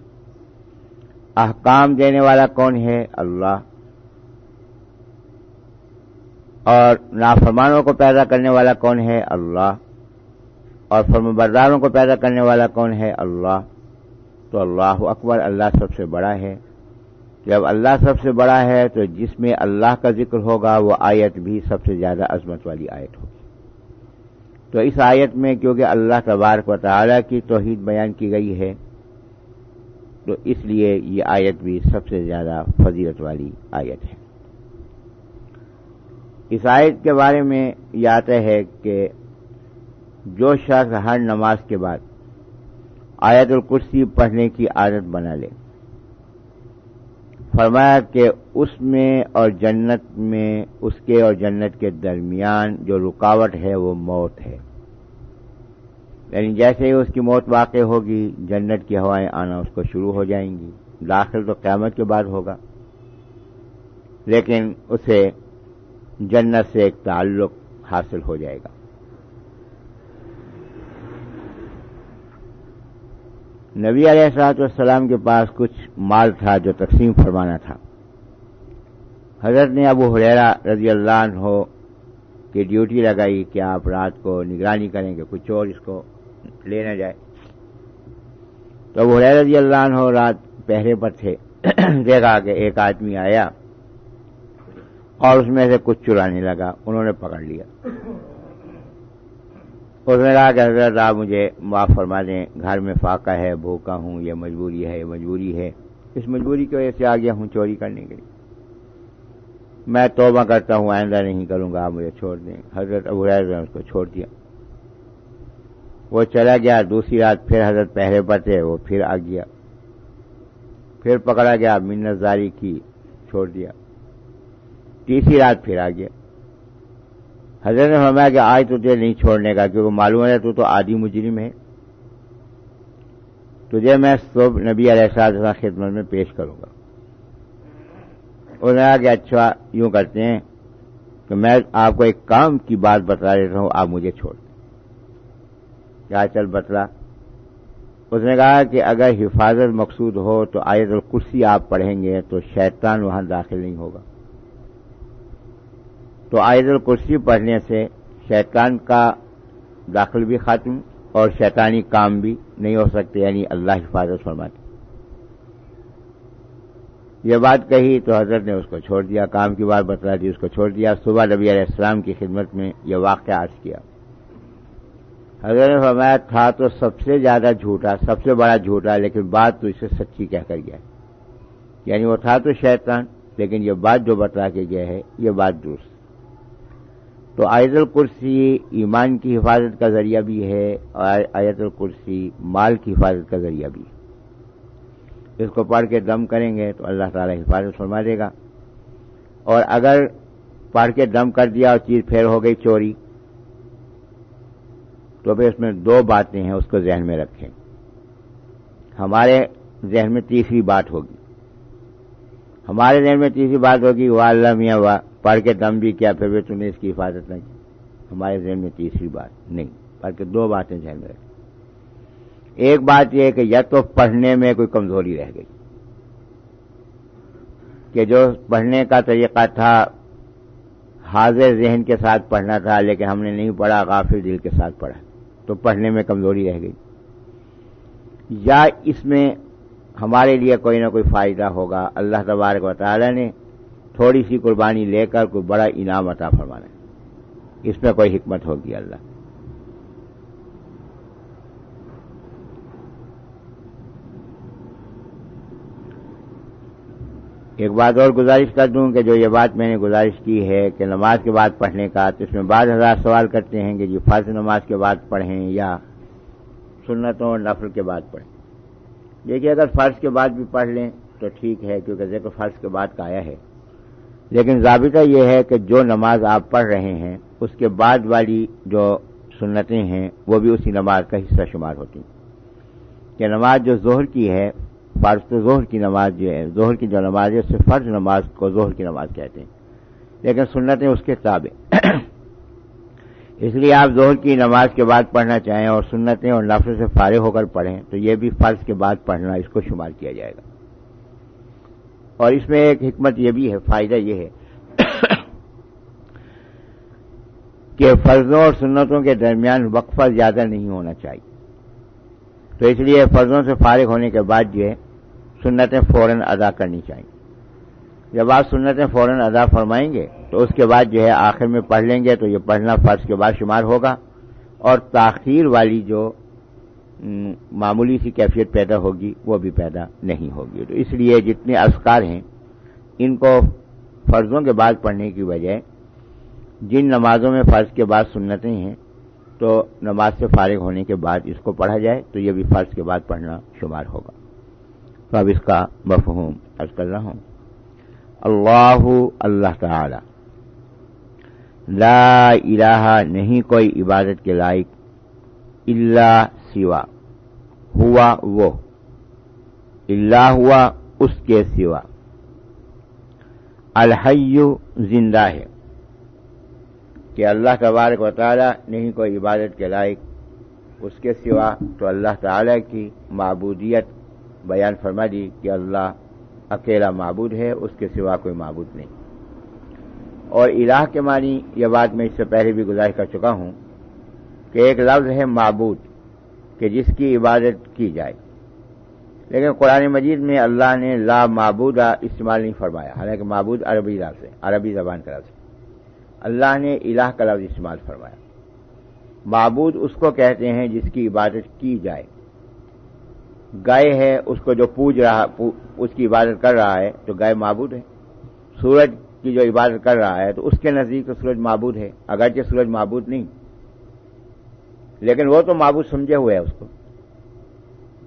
[SPEAKER 2] احکام دینے والا کون ہے؟ اللہ۔ اور نافرمانوں کو پیدا کرنے والا کون ہے؟ اللہ۔ اور فرم برداروں کو پیدا کرنے والا کون ہے؟ اللہ۔ تو اللہ اکبر، اللہ سب سے بڑا ہے۔ جب اللہ سب سے بڑا ہے تو جس میں اللہ کا ذکر ہوگا وہ آیت بھی سب سے زیادہ عظمت والی آیت ہوگی۔ تو اس آیت میں کیونکہ اللہ تبارک و تعالی کی توحید بیان کی گئی ہے، تو اس لیے یہ آیت بھی سب سے زیادہ فضیلت والی آیت ہے۔ اس آیت کے بارے میں یہ آتا ہے کہ جو شخص ہر نماز کے بعد آیت الکرسی پڑھنے کی عادت بنا لے فرمایا کہ اس میں اور جنت میں، اس کے اور جنت کے درمیان جو رکاوٹ ہے وہ موت ہے۔ یعنی جیسے ہی اس کی موت واقع ہوگی، جنت کی ہوائیں آنا اس کو شروع ہو جائیں گی۔ داخل تو قیامت کے بعد ہوگا۔ لیکن اسے جنت سے ایک تعلق حاصل ہو جائے گا۔ نبی علیہ السلاط والسلام کے پاس کچھ مال تھا جو تقسیم فرمانا تھا۔ حضرت نے ابو حریرا رضی اللہ عنہ کی ڈیوٹی لگائی کہ آپ رات کو نگرانی کریں گے کچھ اور اس کو لے نہ جائے۔ تو ابو حریر رضی اللہ عنہ رات پہرے پر تھے۔ دیکھا کہ ایک آدمی آیا اور اس میں سے کچھ چرانے لگا، انہوں نے پکڑ لیا۔ اس نے کہا کہ حضرت آپ مجھے معاف فرما دیں، گھر میں فاقہ ہے، بھوکا ہوں، یہ مجبوری ہے، یہ مجبوری ہے۔ اس مجبوری کی وجہ سے آ گیا ہوں چوری کرنے کے لیے۔ میں توبہ کرتا ہوں، آئندہ نہیں کروں گا، آپ مجھے چھوڑ دیں۔ حضرت ابو نے اس کو چھوڑ دیا۔ وہ چلا گیا، دوسری رات پھر حضرت پہرے پر تھے، وہ پھر آ گیا۔ پھر پکڑا گیا، منت زاری کی، چھوڑ دیا۔ تیسری رات پھر آ گیا۔ حضرت نے فرمایا کہ آج تجھے نہیں چھوڑنے کا، کیونکہ معلوم ہے تو تو آدھی مجرم ہے۔ تجھے میں صبح نبی علیہ السلام خدمت میں پیش کروں گا۔ انہوں نے کہا کہ اچھا یوں کرتے ہیں کہ میں آپ کو ایک کام کی بات بتا دیتا ہوں، آپ مجھے چھوڑ دیں۔ کیا چل بتلا۔ اس نے کہا کہ اگر حفاظت مقصود ہو تو آیت الکرسی آپ پڑھیں گے تو شیطان وہاں داخل نہیں ہوگا۔ تو آیت الکرسی پڑھنے سے شیطان کا داخل بھی ختم اور شیطانی کام بھی نہیں ہو سکتے یعنی اللہ حفاظت فرماتے۔ یہ بات کہی تو حضرت نے اس کو چھوڑ دیا، کام کی بات بتلا دی، اس کو چھوڑ دیا۔ صبح نبی علیہ السلام کی خدمت میں یہ واقعہ عرض کیا۔ حضرت نے فرمایا، تھا تو سب سے زیادہ جھوٹا، سب سے بڑا جھوٹا، لیکن بات تو اسے سچی کہہ کر گیا۔ یعنی وہ تھا تو شیطان، لیکن یہ بات جو بتلا کے گیا ہے، یہ بات درست۔ تو آیت الکرسی ایمان کی حفاظت کا ذریعہ بھی ہے اور آیت الکرسی مال کی حفاظت کا ذریعہ بھی ہے۔ اس کو پڑھ کے دم کریں گے تو اللہ تعالی حفاظت فرما دے گا۔ اور اگر پڑھ کے دم کر دیا اور چیز پھر ہو گئی چوری، تو پھر اس میں دو باتیں ہیں اس کو ذہن میں رکھیں۔ ہمارے ذہن میں تیسری بات ہوگی۔ ہمارے ذہن میں تیسری بات ہوگی وہ اللہ میاں وا پڑھ کے دم بھی کیا پھر بھی تم نے اس کی حفاظت نہیں کی۔ ہمارے ذہن میں تیسری بات نہیں پڑھ کے دو باتیں ذہن میں رکھیں ایک بات یہ کہ یا تو پڑھنے میں کوئی کمزوری رہ گئی، کہ جو پڑھنے کا طریقہ تھا، حاضر ذہن کے ساتھ پڑھنا تھا، لیکن ہم نے نہیں پڑھا، غافل دل کے ساتھ پڑھا، تو پڑھنے میں کمزوری رہ گئی۔ یا اس میں ہمارے لیے کوئی نہ کوئی فائدہ ہوگا۔ اللہ تبارک و تعالی نے تھوڑی سی قربانی لے کر کوئی بڑا انعام عطا فرمانا اس میں کوئی حکمت ہوگی اللہ۔ ایک بات اور گزارش کر دوں کہ جو یہ بات میں نے گزارش کی ہے کہ نماز کے بعد پڑھنے کا، تو اس میں بعض ہزار سوال کرتے ہیں کہ جی فرض نماز کے بعد پڑھیں یا سنتوں اور نفل کے بعد پڑھیں۔ دیکھیے اگر فرض کے بعد بھی پڑھ لیں تو ٹھیک ہے، کیونکہ ذکر فرض کے بعد کا آیا ہے۔ لیکن ضابطہ یہ ہے کہ جو نماز آپ پڑھ رہے ہیں، اس کے بعد والی جو سنتیں ہیں، وہ بھی اسی نماز کا حصہ شمار ہوتی ہیں۔ کہ نماز جو زہر کی ہے فرض تو ظہر کی نماز جو ہے، ظہر کی جو نماز ہے اس سے فرض نماز کو ظہر کی نماز کہتے ہیں۔ لیکن سنتیں اس کے تابع اس لیے آپ ظہر کی نماز کے بعد پڑھنا چاہیں اور سنتیں اور نفر سے فارغ ہو کر پڑھیں، تو یہ بھی فرض کے بعد پڑھنا اس کو شمار کیا جائے گا۔ اور اس میں ایک حکمت یہ بھی ہے، فائدہ یہ ہے کہ فرضوں اور سنتوں کے درمیان وقفہ زیادہ نہیں ہونا چاہیے۔ تو اس لیے فرضوں سے فارغ ہونے کے بعد جو ہے، سنتیں فوراً ادا کرنی چاہیے۔ جب آپ سنتیں فوراً ادا فرمائیں گے، تو اس کے بعد جو ہے، آخر میں پڑھ لیں گے تو یہ پڑھنا فرض کے بعد شمار ہوگا۔ اور تاخیر والی جو معمولی سی کیفیت پیدا ہوگی، وہ بھی پیدا نہیں ہوگی۔ تو اس لیے جتنے اسکار ہیں، ان کو فرضوں کے بعد پڑھنے کی وجہ جن نمازوں میں فرض کے بعد سنتیں ہیں، تو نماز سے فارغ ہونے کے بعد اس کو پڑھا جائے، تو یہ بھی فرض کے بعد پڑھنا شمار ہوگا۔ تو اب اس کا مفہوم عرض کر رہا ہوں۔ اللہ اللہ تعالی۔ لا الہ نہیں، کوئی عبادت کے لائق اللہ سوا، ہوا وہ اللہ ہوا اس کے سوا۔ الحی زندہ ہے۔ کہ اللہ تبارک و تعالی نہیں کوئی عبادت کے لائق، اس کے سوا تو اللہ تعالی کی معبودیت بیان فرما دی کہ اللہ اکیلا معبود ہے، اس کے سوا کوئی معبود نہیں۔ اور الہ کے معنی یہ بات میں اس سے پہلے بھی گزارش کر چکا ہوں کہ ایک لفظ ہے معبود۔ کہ جس کی عبادت کی جائے۔ لیکن قرآن مجید میں اللہ نے لا معبود استعمال نہیں فرمایا، حالانکہ معبود عربی لفظ ہے عربی زبان کا لفظ اللہ نے الہ کا لفظ استعمال فرمایا۔ معبود اس کو کہتے ہیں جس کی عبادت کی جائے۔ گائے ہے اس کو جو پوج رہا اس کی عبادت کر رہا ہے، تو گائے معبود ہے۔ سورج کی جو عبادت کر رہا ہے، تو اس کے نزدیک تو سورج معبود ہے، اگرچہ سورج معبود نہیں۔ لیکن وہ تو معبود سمجھے ہوئے ہے اس کو۔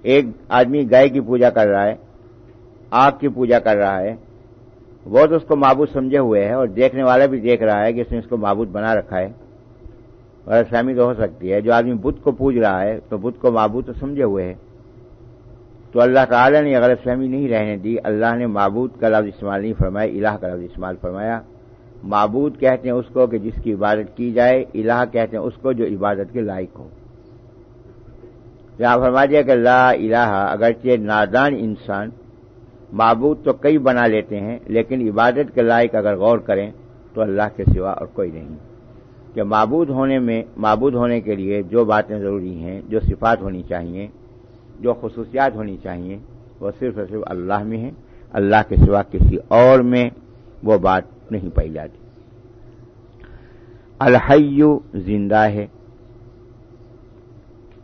[SPEAKER 2] ایک آدمی گائے کی پوجا کر رہا ہے، آگ کی پوجا کر رہا ہے، وہ تو اس کو معبود سمجھے ہوئے ہے اور دیکھنے والا بھی دیکھ رہا ہے کہ اس نے اس کو معبود بنا رکھا ہے۔ اور فہمی تو ہو سکتی ہے۔ جو آدمی بدھ کو پوج رہا ہے، تو بدھ کو معبود تو سمجھے ہوئے ہے تو اللہ تعالی نے غلط فہمی نہیں رہنے دی۔ اللہ نے معبود کا لفظ استعمال نہیں فرمایا، الہ کا لفظ استعمال فرمایا۔ معبود کہتے ہیں اس کو کہ جس کی عبادت کی جائے، الہ کہتے ہیں اس کو جو عبادت کے لائق ہو۔ یہاں فرما دیا کہ لا الہ، اگرچہ نادان انسان، معبود تو کئی بنا لیتے ہیں، لیکن عبادت کے لائق اگر غور کریں تو اللہ کے سوا اور کوئی نہیں۔ کہ معبود ہونے میں، معبود ہونے کے لیے جو باتیں ضروری ہیں، جو صفات ہونی چاہیے، جو خصوصیات ہونی چاہیے، وہ صرف اور صرف اللہ میں ہے اللہ کے سوا کسی اور میں وہ بات نہیں پائی جاتی۔ الحیو زندہ ہے۔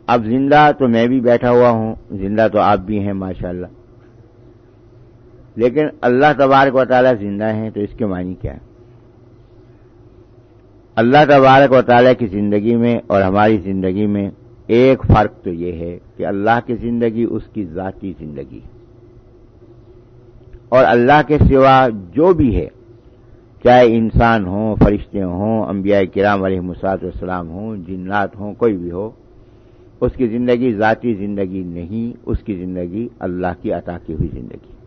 [SPEAKER 2] اب زندہ تو میں بھی بیٹھا ہوا ہوں، زندہ تو آپ بھی ہیں، ماشاءاللہ۔ لیکن اللہ تبارک و تعالیٰ زندہ ہیں تو اس کے معنی کیا ہے اللہ تبارک و تعالیٰ کی زندگی میں اور ہماری زندگی میں ایک فرق تو یہ ہے کہ اللہ کی زندگی اس کی ذاتی زندگی اور اللہ کے سوا جو بھی ہے چاہے انسان ہوں، فرشتے ہوں، انبیاء کرام علیہ مساط السلام ہوں، جنات ہوں، کوئی بھی ہو، اس کی زندگی ذاتی زندگی نہیں، اس کی زندگی اللہ کی عطا کی ہوئی زندگی۔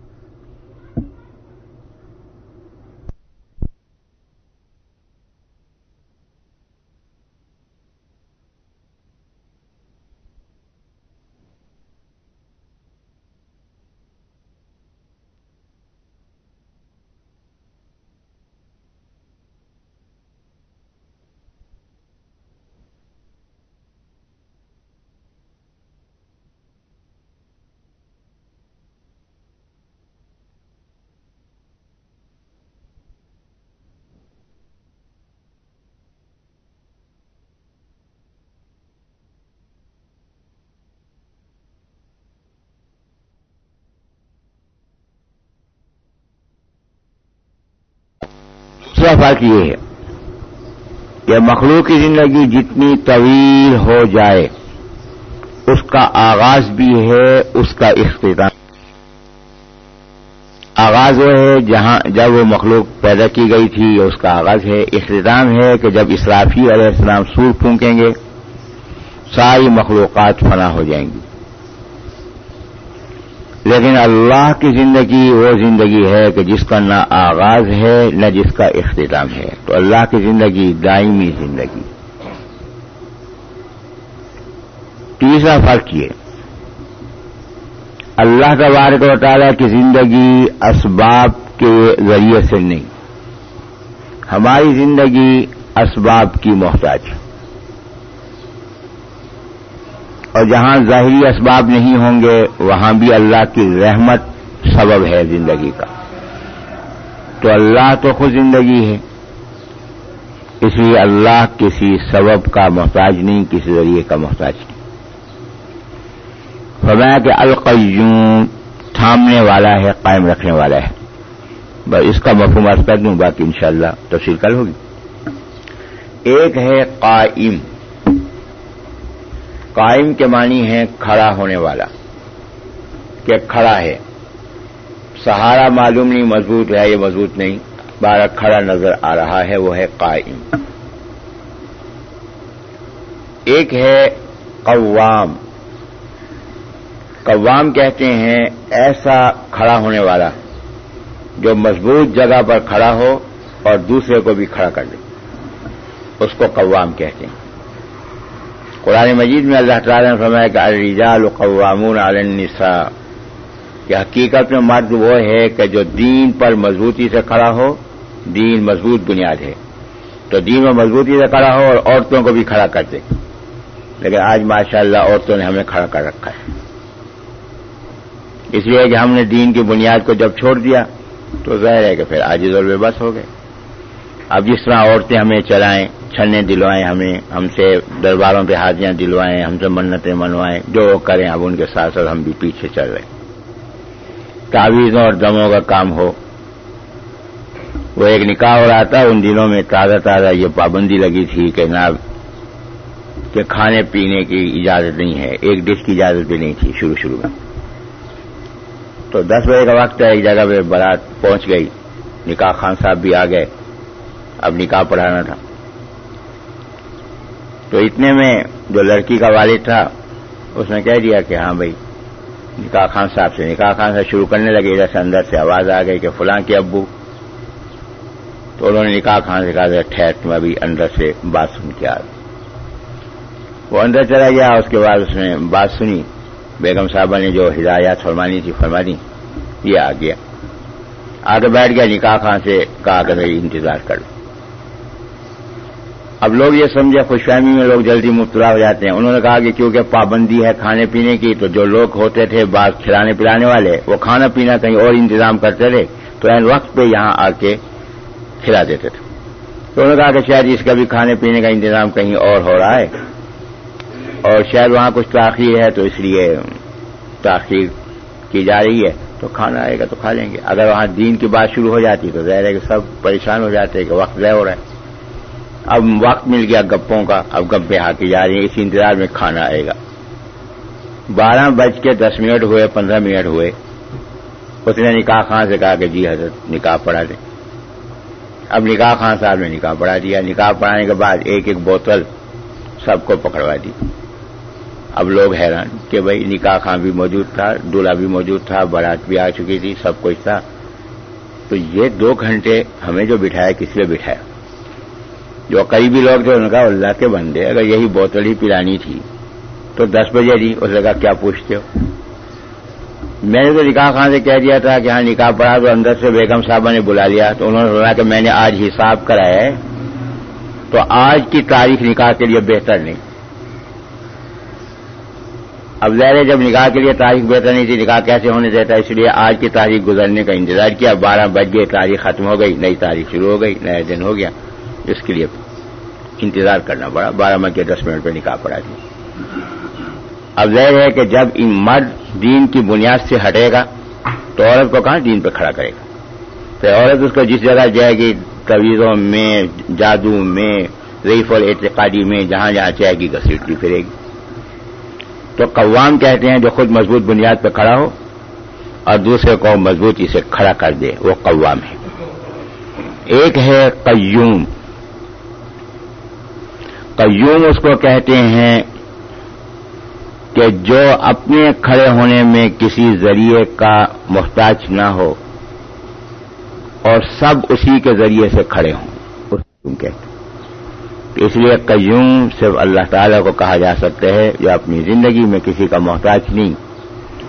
[SPEAKER 2] دوسرا فرق یہ ہے کہ مخلوق کی زندگی جتنی طویل ہو جائے، اس کا آغاز بھی ہے، اس کا اختتام آغاز وہ ہے جہاں جب وہ مخلوق پیدا کی گئی تھی، اس کا آغاز ہے، اختتام ہے کہ جب اسرافی علیہ السلام سور پھونکیں گے، ساری مخلوقات فنا ہو جائیں گی۔ لیکن اللہ کی زندگی وہ زندگی ہے کہ جس کا نہ آغاز ہے نہ جس کا اختتام ہے۔ تو اللہ کی زندگی دائمی زندگی۔ تیسرا فرق یہ، اللہ تبارک و تعالیٰ کی زندگی اسباب کے ذریعے سے نہیں۔ ہماری زندگی اسباب کی محتاج ہے۔ اور جہاں ظاہری اسباب نہیں ہوں گے، وہاں بھی اللہ کی رحمت سبب ہے زندگی کا۔ تو اللہ تو خود زندگی ہے، اس لیے اللہ کسی سبب کا محتاج نہیں، کسی ذریعے کا محتاج نہیں۔ فرمایا کہ القیوم تھامنے والا ہے، قائم رکھنے والا ہے۔ بس اس کا مفہوم عرض کر دوں، باقی انشاءاللہ تفصیل کل ہوگی۔ ایک ہے قائم۔ قائم کے معنی ہے کھڑا ہونے والا، کہ کھڑا ہے۔ سہارا معلوم نہیں، مضبوط ہے یہ مضبوط نہیں، بارہ کھڑا نظر آ رہا ہے، وہ ہے قائم۔ ایک ہے قوام۔ قوام کہتے ہیں ایسا کھڑا ہونے والا، جو مضبوط جگہ پر کھڑا ہو اور دوسرے کو بھی کھڑا کر دے۔ اس کو قوام کہتے ہیں۔ قرآن مجید میں اللہ تعالیٰ نے فرمایا کہ الرجال قوامون علی النساء۔ کہ حقیقت میں مرد وہ ہے کہ جو دین پر مضبوطی سے کھڑا ہو، دین مضبوط بنیاد ہے۔ تو دین میں مضبوطی سے کھڑا ہو اور عورتوں کو بھی کھڑا کر دے۔ لیکن آج ماشاء اللہ عورتوں نے ہمیں کھڑا کر رکھا ہے۔ اس لیے کہ ہم نے دین کی بنیاد کو جب چھوڑ دیا تو ظاہر ہے کہ پھر آج اور بے بس ہو گئے۔ اب جس طرح عورتیں ہمیں چلائیں چھلنے دلوائیں ہمیں، ہم سے درباروں پہ حاضیاں دلوائیں، ہم سے منتیں منوائیں، جو وہ کریں اب ان کے ساتھ ساتھ ہم بھی پیچھے چل رہے تعویذوں اور دموں کا کام ہو۔ وہ ایک نکاح ہو رہا تھا، ان دنوں میں تازہ تازہ یہ پابندی لگی تھی کہ جناب، کہ کھانے پینے کی اجازت نہیں ہے، ایک ڈش کی اجازت بھی نہیں تھی شروع شروع میں۔ تو دس بجے کا وقت ہے، ایک جگہ پہ بارات پہنچ گئی۔ نکاح خان صاحب بھی آ گئے۔ اب نکاح پڑھانا تھا۔ تو اتنے میں جو لڑکی کا والد تھا، اس نے کہہ دیا کہ ہاں بھائی، نکاح خان صاحب سے نکاح خان سے شروع کرنے لگے، ادھر سے اندر سے آواز آ گئی کہ فلاں کے ابو۔ تو انہوں نے نکاح خان سے کہا ٹھہر، تم ابھی اندر سے بات سن کے آ۔ وہ اندر چلا گیا، اس کے بعد اس نے بات سنی۔ بیگم صاحبہ نے جو ہدایات فرمانی تھی فرما دی یہ آ گیا۔ آ کے بیٹھ گیا، نکاح خان سے کہا کہ انتظار کر لو اب لوگ یہ سمجھے خوش فہمی میں لوگ جلدی مبتلا ہو جاتے ہیں۔ انہوں نے کہا کہ کیونکہ پابندی ہے کھانے پینے کی، تو جو لوگ ہوتے تھے بعض کھلانے پلانے والے، وہ کھانا پینا کہیں اور انتظام کرتے تھے تو این وقت پہ یہاں آ کے کھلا دیتے تھے۔ تو انہوں نے کہا کہ شاید اس کا بھی کھانے پینے کا انتظام کہیں اور ہو رہا ہے۔ اور شاید وہاں کچھ تاخیر ہے، تو اس لیے تاخیر کی جا رہی ہے۔ تو کھانا آئے گا تو کھا لیں گے۔ اگر وہاں دین کی بات شروع ہو جاتی تو ظاہر ہے کہ سب پریشان ہو جاتے کہ وقت ضائع ہو رہا ہے۔ اب وقت مل گیا گپوں کا، اب گپے ہاکی جا رہی ہیں اس انتظار میں کھانا آئے گا۔ بارہ بج کے دس منٹ ہوئے، پندرہ منٹ ہوئے۔ اس نے نکاح خان سے کہا کہ جی حضرت نکاح پڑھا دیں۔ اب نکاح خان صاحب نے نکاح پڑھا دیا۔ نکاح پڑھانے کے بعد ایک ایک بوتل سب کو پکڑوا دی۔ اب لوگ حیران کہ بھائی نکاح خان بھی موجود تھا، دولہا بھی موجود تھا، بارات بھی آ چکی تھی، سب کچھ تھا۔ تو یہ دو گھنٹے ہمیں جو بٹھایا، کس لیے بٹھایا؟ جو قریبی لوگ تھے ان کا اللہ کے بندے، اگر یہی بوتل ہی پلانی تھی، تو دس بجے دی اس جگہ کیا پوچھتے ہو؟ میں نے تو نکاح خان سے کہہ دیا تھا کہ ہاں نکاح پڑا تو اندر سے بیگم صاحبہ نے بلا لیا، تو انہوں نے سنا کہ میں نے آج حساب کرایا ہے، تو آج کی تاریخ نکاح کے لیے بہتر نہیں۔ اب ظاہر جب نکاح کے لیے تاریخ بہتر نہیں تھی، نکاح کیسے ہونے دیتا، اس لیے آج کی تاریخ گزرنے کا انتظار کیا، بارہ بج گئے، تاریخ ختم ہو گئی، نئی تاریخ شروع ہو گئی، نیا دن ہو گیا۔ اس کے لیے انتظار کرنا پڑا۔ بارہ بج کے دس منٹ پہ نکاح پڑا تھی اب ظاہر ہے کہ جب ان مرد دین کی بنیاد سے ہٹے گا تو عورت کو کہاں دین پہ کھڑا کرے گا؟ تو عورت اس کو جس جگہ جائے گی تویزوں میں، جادو میں ریف اور اعتقادی میں، جہاں جہاں چاہے گی گھسیٹتی پھرے گی۔ تو قوام کہتے ہیں جو خود مضبوط بنیاد پہ کھڑا ہو اور دوسرے کو مضبوطی سے کھڑا کر دے، وہ قوام ہے۔ ایک ہے قیوم۔ قیوم اس کو کہتے ہیں کہ جو اپنے کھڑے ہونے میں کسی ذریعے کا محتاج نہ ہو اور سب اسی کے ذریعے سے کھڑے ہوں کہتے اس لیے قیوم صرف اللہ تعالی کو کہا جا سکتا ہے جو اپنی زندگی میں کسی کا محتاج نہیں،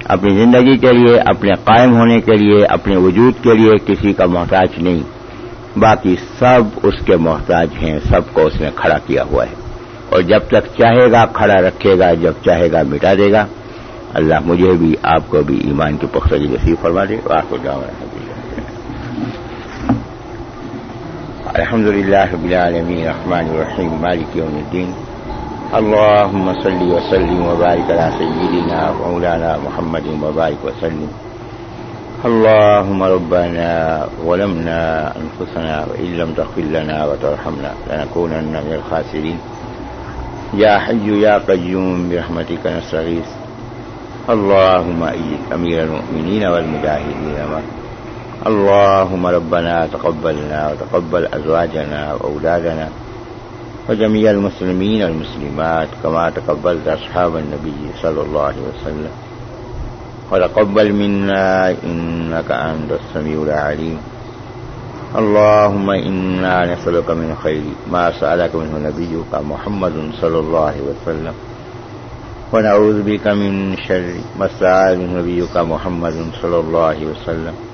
[SPEAKER 2] اپنی زندگی کے لیے، اپنے قائم ہونے کے لیے، اپنے وجود کے لیے کسی کا محتاج نہیں۔ باقی سب اس کے محتاج ہیں، سب کو اس نے کھڑا کیا ہوا ہے۔ اور جب تک چاہے گا کھڑا رکھے گا، جب چاہے گا مٹا دے گا۔ اللہ مجھے بھی، آپ کو بھی ایمان کی پختگی نصیب فرما دے۔ آپ کو جاؤ الحمد للہ رب العالمین، الرحمن الرحیم، مالک یوم الدین۔ اللهم صل وسلم وبارك على سيدنا ومولانا محمد وبارك وسلم اللهم ربنا ظلمنا انفسنا وان لم تغفر لنا وترحمنا لنكونن من الخاسرين يا حي يا قيوم برحمتك نستغيث. اللهم أيد أمير المؤمنين والمجاهدين. اللهم ربنا تقبلنا وتقبل أزواجنا وأولادنا وجميع المسلمين والمسلمات كما تقبلت أصحاب النبي صلى الله عليه وسلم. وتقبل منا إنك أنت السميع العليم. اللهم إنا نسألك من خير ما سألك منه نبيك محمد صلى الله عليه وسلم. ونعوذ بك من شر ما سأل منه نبيك محمد صلى الله عليه وسلم.